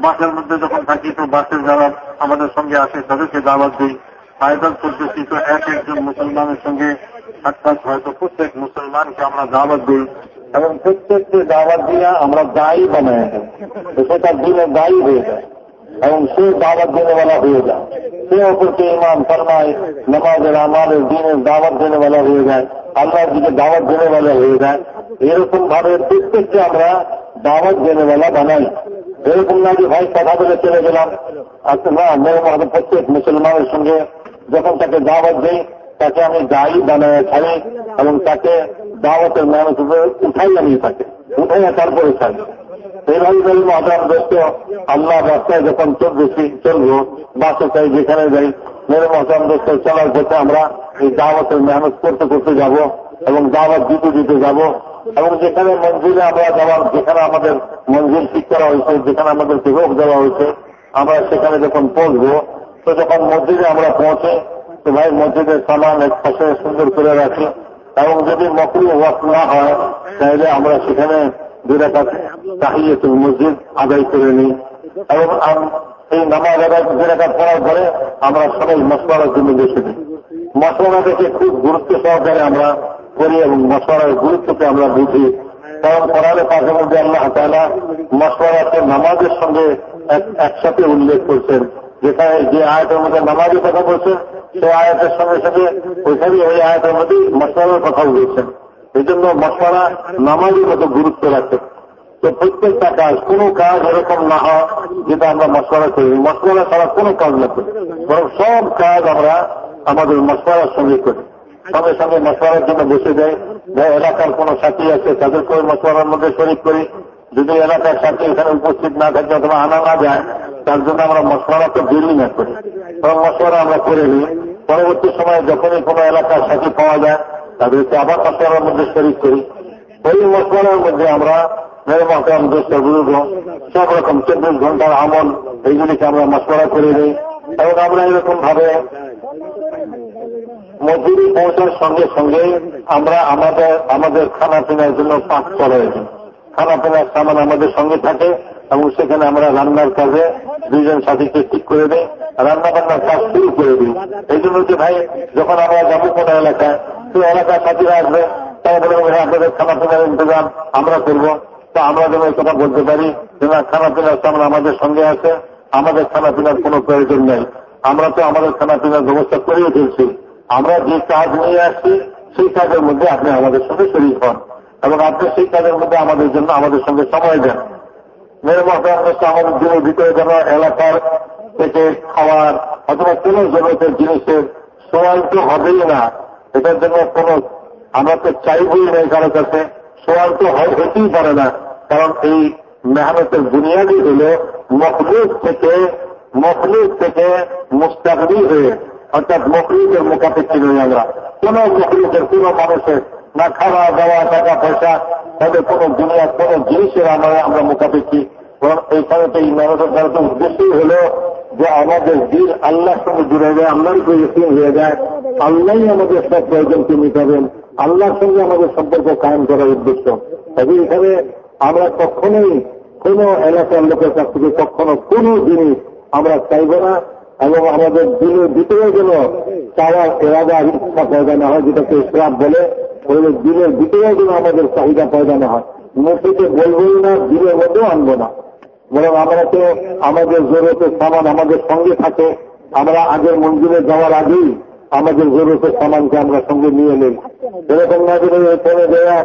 বাসের মধ্যে যখন থাকি, তো বাসের যারা আমাদের সঙ্গে আসে, তাদেরকে দাওয়াত দিই। পায়দল চলতেছি তো এক একজন মুসলমানের সঙ্গে সাক্ষাৎ হয়তো প্রত্যেক মুসলমানকে আমরা দাওয়াত দিই। এবং প্রত্যেককে দাওয়াত দিয়ে আমরা দায়ী বানায় তো সেটা দিনে দায়ী হয়ে যায়। এবং সে দাওয়াত দেনেওয়ালা হয়ে যায়। সে অপরকে ইমান ফরমায়, নামাজের আমাদের দিনের দাওয়াত দেনেওয়ালা হয়ে যায়, আল্লাহর দিকে দাওয়াত দেনেওয়ালা হয়ে যায়। এরকম ভাবে প্রত্যেককে আমরা দাওয়াত দেনেওয়ালা বানাই। যে ভাই কথা বলে চলে গেলাম। আচ্ছা না মেরে মহাদ প্রত্যেক মুসলমানের সঙ্গে যখন তাকে দাওয়াত দিই, তাকে আমি দায়ী বানায় ছাড়ি এবং তাকে দাওয়াতের মানুষ উঠাই আমি তাকে। উঠাইয়া তারপরে ছাড়ি এইভাবে বলি মহাদাম দোস্ত, আল্লাহ রাস্তায় যখন চলতেছি, চলবো, বাসে চাই, যেখানে যাই, মেরে মহাদাম দোস্ত, চলার পথে আমরা এই দাওয়াতের মেহনত করতে করতে যাব এবং দাওয়াত দিতে দিতে যাব। এবং যেখানে মঞ্জিলে আমরা যাওয়ার, যেখানে আমাদের মঞ্জিল ঠিক করা হয়েছে, যেখানে আমাদেরকে রোগ দেওয়া হয়েছে, আমরা সেখানে যখন পৌঁছবো, তো যখন মসজিদে আমরা পৌঁছে, তো ভাই মসজিদের সামান এক পাশে সুন্দর করে রাখি। এবং যদি মকরু ওয়াক না হয়, তাহলে আমরা সেখানে দুরাকাত তাহিয়াতুল মসজিদ আদায় করে নিই। এবং এই নামাজ আদায় দুরাকাত পড়ার পরে আমরা সবাই মশলার জন্য বসে দিই মশলা থেকে খুব গুরুত্ব সহকারে আমরা করি এবং মশলার গুরুত্বকে আমরা বুঝি। কারণ কোরআনে পাশের মধ্যে আল্লাহ তালা মশলাকে নামাজের সঙ্গে একসাথে উল্লেখ করছেন। যেখানে যে আয়তের মধ্যে নামাজের কথা বলছেন সেই আয়াতের সঙ্গে সঙ্গে ওইখানে ওই আয়াতের মধ্যেই মশলার কথা বলছেন। এই জন্য মশলা নামাজের মতো গুরুত্ব রাখে। তো প্রত্যেকটা কাজ, কোনো কাজ এরকম না হয় যেটা আমরা মশলা করি। মশলা ছাড়া কোনো কাজ না করি। বরং সব কাজ আমরা আমাদের মশলার সঙ্গে করি। সঙ্গে সঙ্গে মশলার জন্য বসে যাই এলাকার কোন সাথী আছে তাদেরকে ওই মশলার মধ্যে শরিক করি। যদি এলাকার সাথী এখানে উপস্থিত না থাকে অথবা আনা না যায়, তার জন্য আমরা মশলাকে দেরি না করি। এবং মশলা আমরা করে নিই। পরবর্তী সময়ে যখনই কোনো এলাকার সাথী পাওয়া যায়, তাদেরকে আবার মশলার মধ্যে শরিক করি। ওই মশলার মধ্যে আমরা মেরে মকাম দোষটা বুঝব সব রকম চব্বিশ ঘণ্টার আমল, এইগুলিকে আমরা মশলা করে দিই এবং আমরা এরকম ভাবে মজুরি পৌঁছার সঙ্গে সঙ্গে আমরা আমাদের আমাদের খানা পিনার জন্য চলে দিই। খানা পিনার সামান আমাদের সঙ্গে থাকে এবং সেখানে আমরা রান্নার কাজে দুইজন সাথীকে ঠিক করে দিই রান্না বান্নার কাজ শুরু করে দিই। এই জন্য যে ভাই, যখন আমরা যাব কোনো এলাকায় সেই এলাকার সাথীরা আসবে, তারা বলে আপনাদের খানা পিনার ইন্তজাম আমরা করব। তো আমরা যেন কথা বলতে পারি যে, না, খানা পিনার সামান আমাদের সঙ্গে আছে, আমাদের খানা পিনার কোনো প্রয়োজন নেই। আমরা তো আমাদের খানা পিনার ব্যবস্থা করিয়ে ফেলছি। আমরা যে কাজ নিয়ে আসছি, সেই কাজের মধ্যে আপনি আমাদের সঙ্গে শরীর হন এবং আপনি সেই কাজের মধ্যে আমাদের জন্য আমাদের সঙ্গে সময় দেন। মেরে মতো আমাদের দিনের ভিতরে যেন এলাকার থেকে খাওয়ার অথবা কোন জগতের জিনিসের সোয়াল তো হবেই না, এটার জন্য কোন আমরা তো চাইবই নাই কারও কাছে। সোয়াল তো হতেই পারে না, কারণ এই মেহনতের বুনিয়াদি হল মখলুক থেকে মখলুক থেকে মুস্তাকবি হয়ে অর্থাৎ মকলুকের মোকাপেক্ষি নই আমরা। কোন মকলুকের কোন মানুষের না খাওয়া, দাওয়া, টাকা, পয়সা তবে কোন দুনিয়ার কোন জিনিসের আমরা আমরা মোকাপেক্ষি এইখানে তো এই মানুষের দ্বারা তো উদ্দেশ্যই হল যে আমাদের দিল আল্লাহর সঙ্গে জুড়ে যায়, আল্লাহর ইসলিম হয়ে যায়। আল্লাহই আমাদের সব প্রয়োজনকে মিটাবেন, আল্লাহর সঙ্গে আমাদের সম্পর্ক কায়েম করার উদ্দেশ্য। তবে এখানে আমরা কখনোই কোন এলাকার লোকের কাছ থেকে কখনো কোন জিনিস আমরা চাইব না। এবং আমাদের দিনের ভিতরে যেন চাওয়ার এরাদার ইচ্ছা পয়দা না হয়, যেটাকে শ্রাপ বলে, ওই দিনের ভিতরে যেন আমাদের চাহিদা পয়দা না হয়। মুখে বলবই না, দিনের মধ্যেও আনব না। বরং আমরা তো আমাদের জরুরতের সামান আমাদের সঙ্গে থাকে। আমরা আগের মন্দিরে যাওয়ার আগেই আমাদের জরুরতের সামানকে আমরা সঙ্গে নিয়ে নেই। এরকম না যদি এখানে দেওয়া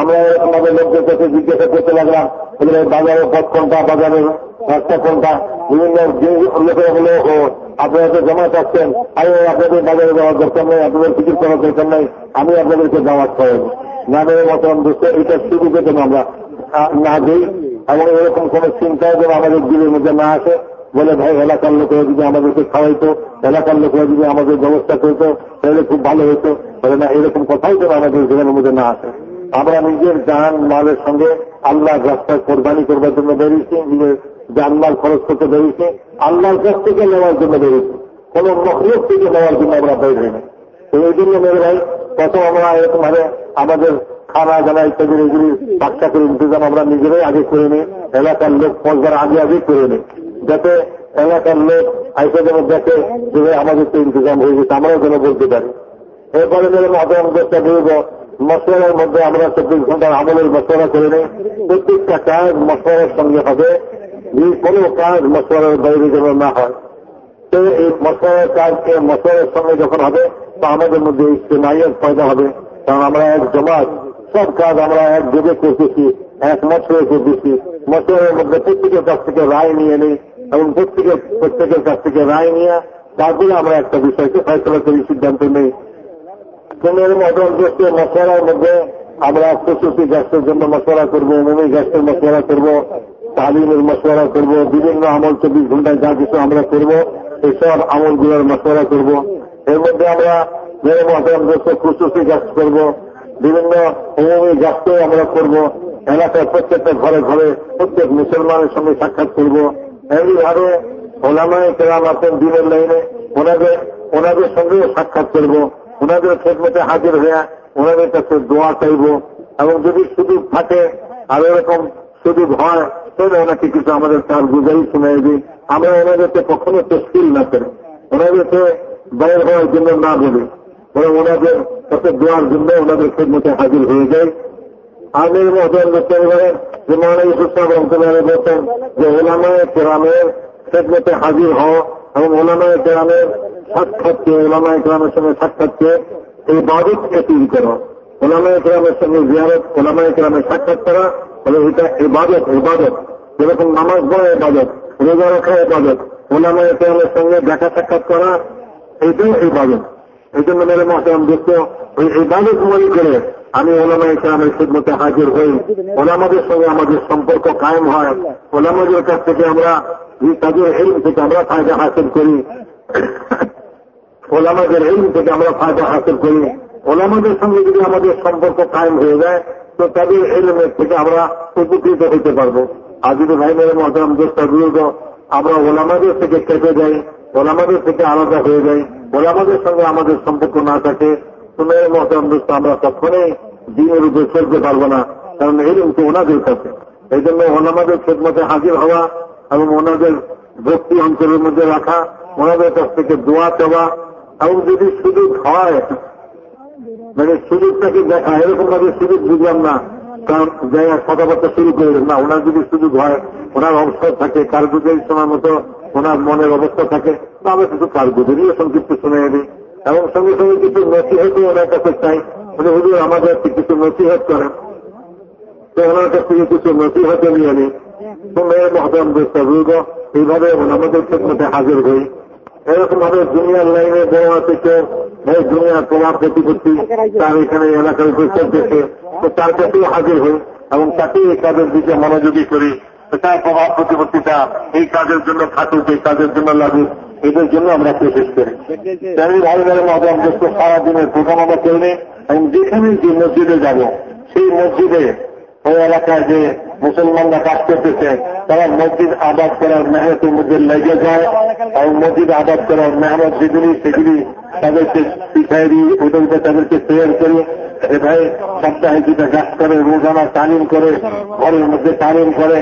আমরা আমাদের লোকদের কাছে জিজ্ঞাসা করতে লাগলাম বাজারের পথ কোনটা বাজারের রাস্তা কোনটা, বিভিন্ন লোকেরা বলে ও আপনারা তো জমা পাচ্ছেন আরে আপনাদের বাজারে যাওয়ার দরকার নেই, আপনাদের টিকিট করার দরকার নেই, আমি আপনাদেরকে দাওয়াত করাব। না দেবে মতন এটা শুরুকে যেন আমরা না দিই, এবং এরকম কোন চিন্তাও যেন আমাদের দিলের মধ্যে না আসে, বলে, ভাই, এলাকার লোকেরা যদি আমাদেরকে খাওয়াইতো, এলাকার লোকেরা যদি আমাদের ব্যবস্থা করতো, তাহলে খুব ভালো হতো। বলে, না, এরকম কথাই যেন আমাদের জীবনের মধ্যে না আসে। আমরা নিজের জান, মালের সঙ্গে আল্লাহ রাস্তায় কোরবানি করবার জন্য বেরিয়েছি, নিজের জানমাল খরচ করতে বেরিয়েছি, আল্লাহর কাছ থেকে নেওয়ার জন্য বেরিয়েছি। কোন মহলোক থেকে নেওয়ার জন্য আমরা বের হইনি। তো এই জন্য মেরে ভাই কত আমরা এরকম ভাবে আমাদের খানা জানা ইত্যাদি এগুলি বাচ্চা করে ইন্তজাম আমরা নিজেরাই আগে করে নিই, এলাকার লোক পৌঁছবার আগে আগে করে নিই, যাতে এলাকার লোক আইসে যেন দেখে যে আমাদের তো ইন্তজাম হয়ে গেছে, আমরাও যেন বলতে পারি। এরপরে মেরে মহাদাম চেষ্টা করব মশলার মধ্যে আমরা চব্বিশ ঘণ্টার আমলের মশলা করে নিই। প্রত্যেকটা কাজ মশলার সঙ্গে হবে। যে কোনো কাজ মশলার বাইরে যেন না হয়। তো এই মশলার কাজকে মশলার সঙ্গে যখন হবে, তো আমাদের মধ্যে ইস্তেমাইয়ের পয়দা হবে। কারণ আমরা এক জমাত। সব কাজ আমরা এক যোগে করতেছি, এক মশলে করতেছি। মশলার মধ্যে প্রত্যেকের কাছ থেকে রায় নিয়ে নিই এবং প্রত্যেকের প্রত্যেকের কাছ থেকে রায় নিয়ে, তারপরে আমরা একটা বিষয়কে ফয়সলা করি সিদ্ধান্ত নেই। কোনের মদনগ্রস্ত মশলার মধ্যে আমরা প্রসূতি গ্যাসের জন্য মশলা করব মমি গ্যাসের মশলা করব তালিমের মশলা করব, বিভিন্ন আমল চব্বিশ ঘন্টায় যা কিছু আমরা করব এইসব আমলগুলোর মশলা করব। এর মধ্যে আমরা মেরে মদনগ্রস্ত প্রসূতি গ্যাস করব, বিভিন্ন অমমি গাছকেও আমরা করব, এলাকার প্রত্যেকটা ঘরে ঘরে প্রত্যেক মুসলমানের সঙ্গে সাক্ষাৎ করব। এইভাবে ওলামায় কেরাম আছেন দিনের লাইনে ওনাদের ওনাদের সঙ্গেও সাক্ষাৎ করব। ওনাদের খেদমতে হাজির হয়ে ওনাদের কাছে দোয়া চাইব এবং যদি সুযোগ থাকে, আর এরকম সুযোগ হয় তাহলে ওনাকে কিছু আমাদের তার বুঝাই শুনে দিই। আমরা ওনাদেরকে কখনো তস্কিল না করি। ওনাদেরকে বাইর হওয়ার জন্য না বলি। ওরা ওনাদের কাছে দোয়ার জন্য ওনাদের খেদমতে হাজির হয়ে যায় আমি বলতে পারেন যে মহানা ইসুফ সাহেব বলতেন যে, ওলামায় কেরামের খেদমতে হাজির হও এবং ওলামায় কেরামের সাক্ষাৎকে ওলামায় গ্রামের সঙ্গে সাক্ষাৎকে এই বাদতকে তৈরি করো। ওলামায় গ্রামের সঙ্গে জিয়ারত ওলামায় গ্রামের সাক্ষাৎ করা হলে এটা এবাদত এবাদত যেরকম নামাজ পড়া এবাদত রোজা রাখা এবাদত ওলামায় গ্রামের সঙ্গে দেখা সাক্ষাৎ করা, এইটাও এবাদত এই জন্য মেরে মহতারাম দোস্ত ওই ইবাদত মনে করে আমি ওলামা ইসলামের খেদমতে হাজির হই। ওলামাদের সঙ্গে আমাদের সম্পর্ক কায়েম হয়। ওলামাদের কাছ থেকে আমরা তাদের হেলম থেকে আমরা ফায়দা হাসিল করি। ওলামাদের হেলম থেকে আমরা ফায়দা হাসিল করি। ওলামাদের সঙ্গে যদি আমাদের সম্পর্ক কায়েম হয়ে যায়, তো তাদের হেলমের থেকে আমরা উপকৃত হতে পারব। আর যদি ভাই মেরে মহতারাম দোস্ত বিরুদ্ধ আমরা ওলামাদের থেকে কেটে যাই, ওলামাদের থেকে আলাদা হয়ে যাই। ওলামাদের সঙ্গে আমাদের সম্পর্ক না থাকে তোমার মহতারাম দোস্ত, আমরা কখনোই দিনের উপরে চলতে পারব না, কারণ এরকম তো ওনাদের কাছে। এই জন্য ওনামাদের খেদমতে হাজির হওয়া এবং ওনাদের ভক্তি অঞ্চলের মধ্যে রাখা, ওনাদের কাছ থেকে দোয়া চাওয়া এবং যদি সুযোগ হয় মানে সুযোগটাকে দেখা, এরকম ভাবে সুযোগ বুঝলাম না, কারণ জায়গা কথাবার্তা শুরু করে না, ওনার যদি সুযোগ হয়, ওনার অবস্থা থাকে কারগুজের সময় মতো ওনার মনের অবস্থা থাকে তাহলে কিছু কারগুজেরই সংক্ষিপ্ত শুনে দিই। এবং সঙ্গে সঙ্গে কিছু নথিহত ওনার কাছে চাই। মানে হুজুর, আমাদের কিছু নথিহত করেন। তো ওনার কাছ থেকে কিছু নথিহত নিয়ে নিই। তো মেয়ের মহাদাম বুঝ এইভাবে আমাদের ক্ষেত্রে হাজির হই। এরকম ভাবে দুনিয়ার লাইনে আছে কেউ এই দুনিয়ার প্রভাব প্রতিপত্তি তার এখানে এলাকার উপস্থিত দেখে তো তার কাছেও হাজির হই এবং তাকে এই কাজের দিকে মনোযোগী করি। তার প্রভাব প্রতিপত্তিটা এই কাজের জন্য খাটুক, এই কাজের জন্য লাগুক, এদের জন্য আমরা কোশিশ করি। ভালো ভালো মহাদাম দোস্ত সারাদিনের প্রোগ্রাম আমরা করে এবং যেখানে যে মসজিদে যাব, সেই মসজিদে ওই এলাকায় যে মুসলমানরা কাজ করতেছে, তারা মসজিদ আবাদ করার মেহনতের মধ্যে লেগে যায়। এবং মসজিদ আবাদ করার মেহনত যেগুলি সেগুলি তাদেরকে শিখাই দিই ওদেরকে তাদেরকে শেয়ার করি, এ ভাই সপ্তাহে দুটা গাছ করে, রোজানা তালিম করে, ঘরের মধ্যে তালিম করে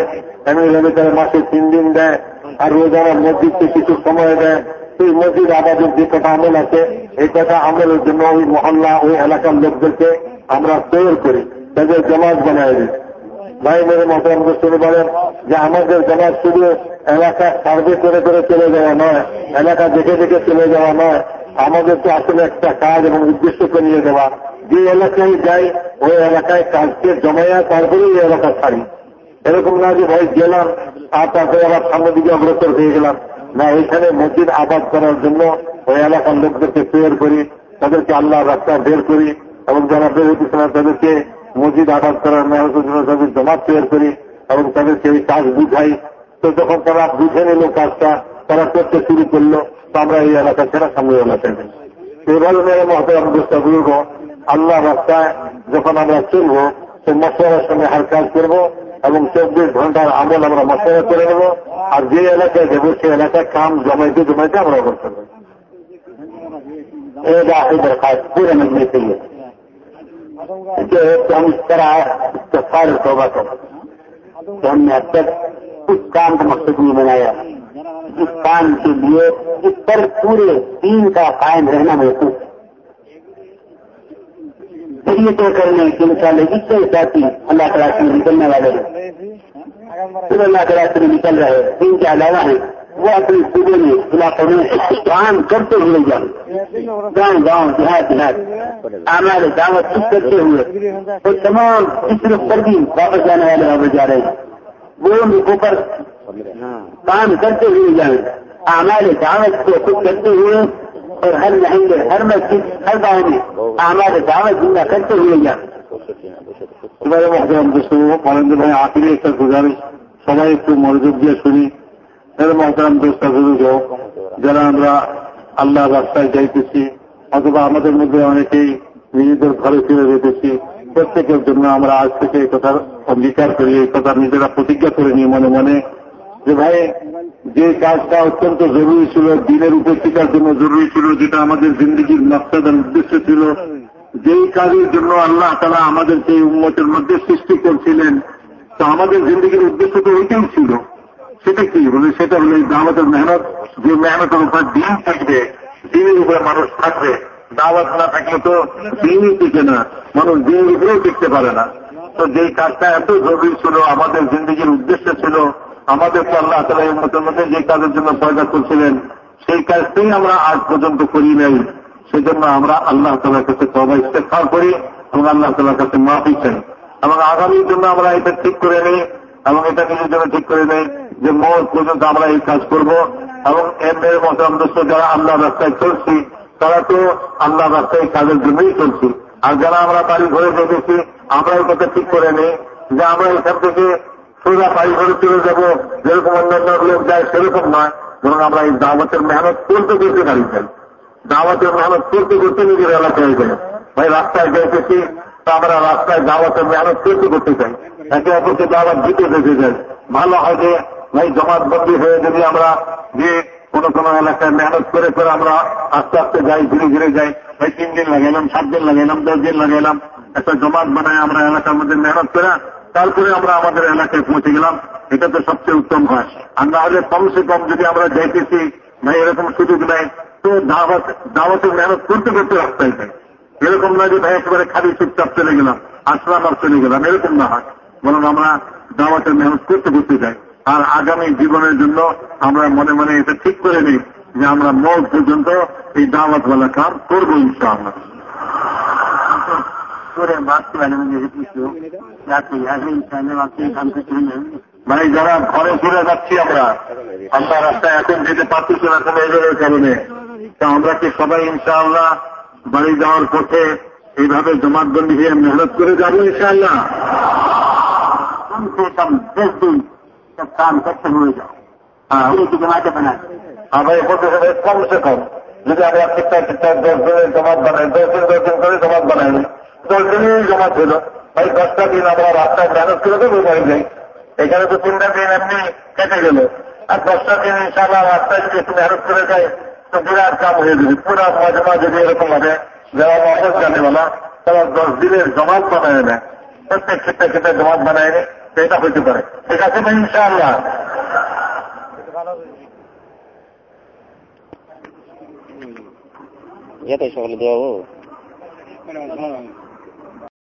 এমনিভাবে তারা মাসে তিন দিন দেয়, আর রোজানা মসজিদকে কিছু সময় দেয়। সেই মসজিদ আবাদের যে কটা আমল আছে, এই কটা আমলের জন্য ওই মহল্লা, ওই এলাকার লোকদেরকে আমরা তৈরি করি। তাদের জমাত বানায় দিই ভাই মেরে মতাম শুনে বলেন যে আমাদের জমাত শুধু এলাকা সার্ভে করে করে চলে যাওয়া নয়, এলাকা দেখে দেখে চলে যাওয়া নয়। আমাদের তো আসলে একটা কাজ এবং উদ্দেশ্যকে নিয়ে দেওয়া। যে এলাকায় যাই, ওই এলাকায় কাজকে জমাইয়া তারপরে ওই এলাকা ছাড়ি। এরকম না যে ভাই গেলাম, আর তারপরে আবার সামনের দিকে অগ্রসর হয়ে গেলাম। না, এখানে মসজিদ আবাদ করার জন্য ওই এলাকার লোকদেরকে তৈরি করি, তাদেরকে আল্লাহ রাস্তা বের করি এবং যারা বের হতেছে না, তাদেরকে মসজিদ আবাদ করার মেহনতের জন্য জমা তৈরি করি এবং তাদেরকে এই কাজ বুঝাই। তো যখন তারা বুঝে নিল কাজটা, তারা করতে শুরু করল, তো আমরা এই এলাকা ছেড়া সামনে এলাকায় নেই এভাবে মেরে মহতারাম দোষটা বুঝব আল্লাহ রাস্তায় যখন আমরা চলব সে মশলার সঙ্গে হার কাজ করব এবং চব্বিশ ঘণ্টার আমল আমরা মশলা করে নেব। আর যে এলাকায় দেবো সে এলাকায় কাম জমাইতে জমাইতে আমরা করতে পারব جو ہے کہ ہم اس طرح کفار توبہ کر کہ ہم نے اب تک اس کام کو مقصد نہیں بنایا۔ اس کام کے لیے اس پر پورے دین کا قائم رہنا محسوس ہے۔ ذریعے طے کر لیں کہ ان شاء اللہ جس سے ساتھی اللہ تعالیٰ سے میں نکلنے والے ہیں۔ اللہ کے سے نکل رہے ہیں۔ ان کے علاوہ ہیں۔ وہ اپنے صوبے میں علاقوں میں کام کرتے ہوئے جائیں گاؤں گاؤں، دیہات دیہات۔ آماد دعوت کرتے ہوئے۔ وہ تمام کسی پر بھی واپس جانے والے واپس جا رہے ہیں۔ وہ ان لوگوں پر کام کرتے ہوئے جائیں آماد دعوت کو خود کرتے ہوئے اور ہر مہنگے ہر مسجد، ہر گاؤں میں آماد دعوت زندہ کرتے ہوئے جائیں محترم دوستوں پالند بھائی آخری ایک گزارش سب ایک موجود دیا سنی এর মহতরম দোস্ত গুরুজ যারা আমরা আল্লাহ রাস্তায় যাইতেছি, অথবা আমাদের মধ্যে অনেকেই নিজেদের ঘরে ফিরে যেতেছি, প্রত্যেকের জন্য আমরা আজ থেকে এই কথার অঙ্গীকার করি, এই কথা নিজেরা প্রতিজ্ঞা করে নিই মনে মনে যে ভাই, যে কাজটা অত্যন্ত জরুরি ছিল, দিনের উপেক্ষিকার জন্য জরুরি ছিল, যেটা আমাদের জিন্দগির মকসদের উদ্দেশ্য ছিল, যেই কাজের জন্য আল্লাহ তারা আমাদেরকে উন্মতের মধ্যে সৃষ্টি করছিলেন, তো আমাদের জিন্দগির উদ্দেশ্য তো ওইটাই ছিল। সেটা কি বলে সেটা হলো দাওয়াতের মেহনত। যে মেহনতের উপর দিন থাকবে, দিনের উপরে মানুষ থাকবে, দাওয়াত না থাকলে তো দিনই টিকে না। মানুষ দিনের উপরেও টিকতে পারে না। তো যেই কাজটা এত জরুরি ছিল, আমাদের জিন্দগির উদ্দেশ্য ছিল, আমাদেরকে আল্লাহ তালা মতের মধ্যে যে কাজের জন্য পয়দা করছিলেন, সেই কাজটাই আমরা আজ পর্যন্ত করি নাই। সেজন্য আমরা আল্লাহ তালার কাছে সবাই ইস্তেফার করি এবং আল্লাহ তালার কাছে মাফি চাই। এবং আগামীর জন্য আমরা এটা ঠিক করে নিই এবং এটা নিজের জন্য ঠিক করে নেই। যে মত পর্যন্ত আমরা এই কাজ করব এবং এমএর মতো আমরা যারা আল্লাহ রাস্তায় চলছি, তারা তো আল্লাহ রাস্তায় কাজের জন্যই চলছি। আর যারা আমরা বাড়ি ঘরে যেতেছি আমরা এই কথা ঠিক করে নিই যে আমরা এখান থেকে সোজা বাড়ি ঘরে চলে যাব, যেরকম অন্যান্য লোক যায় সেরকম নয়। বরং আমরা এই দাওয়াতের মেহনত করতে করতে গাড়ি চাই দাওয়াতের মেহনত করতে করতে নিজের এলাকায় যাই ভাই, রাস্তায় যাইতেছি, তা আমরা রাস্তায় দাওয়াতের মেহনত করতে করতে চাই একে অপরকে দাওয়াত দিতে যেতে চাই ভালো হয় যে ভাই জমাতবন্দি হয়ে যদি আমরা যে কোন কোন এলাকায় মেহনত করে করে আমরা আস্তে আস্তে যাই ঘুরে ঘুরে যাই ভাই তিন দিন লাগাইলাম, সাত দিন লাগাইলাম, দশ দিন লাগাইলাম, একটা জমাত বানায় আমরা এলাকার মধ্যে মেহনত করে তারপরে আমরা আমাদের এলাকায় পৌঁছে গেলাম। এটা তো সবচেয়ে উত্তম হয়। আর না হলে কমসে কম যদি আমরা যাইতেছি, ভাই, এরকম সুযোগ নেই, তো দাওয়াত দাওয়াতের মেহনত করতে করতে রাস্তায় যাই। এরকম না যে ভাই, একেবারে খালি চুপচাপ চলে গেলাম, আসলাম আর চলে গেলাম, এরকম না হয়। বরং আমরা দাওয়াতের মেহনত করতে করতে যাই। আর আগামী জীবনের জন্য আমরা মনে মনে এটা ঠিক করে নিই যে আমরা মত পর্যন্ত এই দাওয়াত বলা কাজ করব ইনশাআল্লাহ। মানে যারা ঘরে ফিরে যাচ্ছি আমরা আমরা রাস্তায় এখন যেতে পারতেছি না কোনো এগুলোর কারণে। তা আমরা কি সবাই ইনশাআল্লাহ বাড়ি যাওয়ার পথে এইভাবে জমাতবন্দি হয়ে মেহনত করে যাব ইনশাআল্লাহ? কমসে কম দশ দিন কাম করতে নিয়ে যাও রুটি জমাতে বানান আমরা এই প্রতি কমসে কম যদি আমরা ঠিকঠাক ঠিকঠাক দশ দিনের জমাত বানাই দশ দিন দশ দিন করে জমাত বানাই দশ দিনই জমাত হলো ভাই দশটা দিন আমরা রাস্তায় ম্যানেজ করে দেবো বাড়ি যাই এখানে তো তিনটা দিন এমনি কেটে গেল আর দশটা দিন ইনশাল্লাহ রাস্তায় যদি একটু ম্যানেজ করে যায় তো বিরাট কাম হয়ে যাবে পুরা মজমা যদি এরকম হবে যারা মহজ জানেওয়ালা তারা দশ দিনের জমাত বানায় না প্রত্যেক ক্ষেত্রে ক্ষেত্রে জমাত বানায় নেয় এটা হইতে পারে। ঠিক আছে না ইনশাআল্লাহ। যেতে সকলে দেওয়া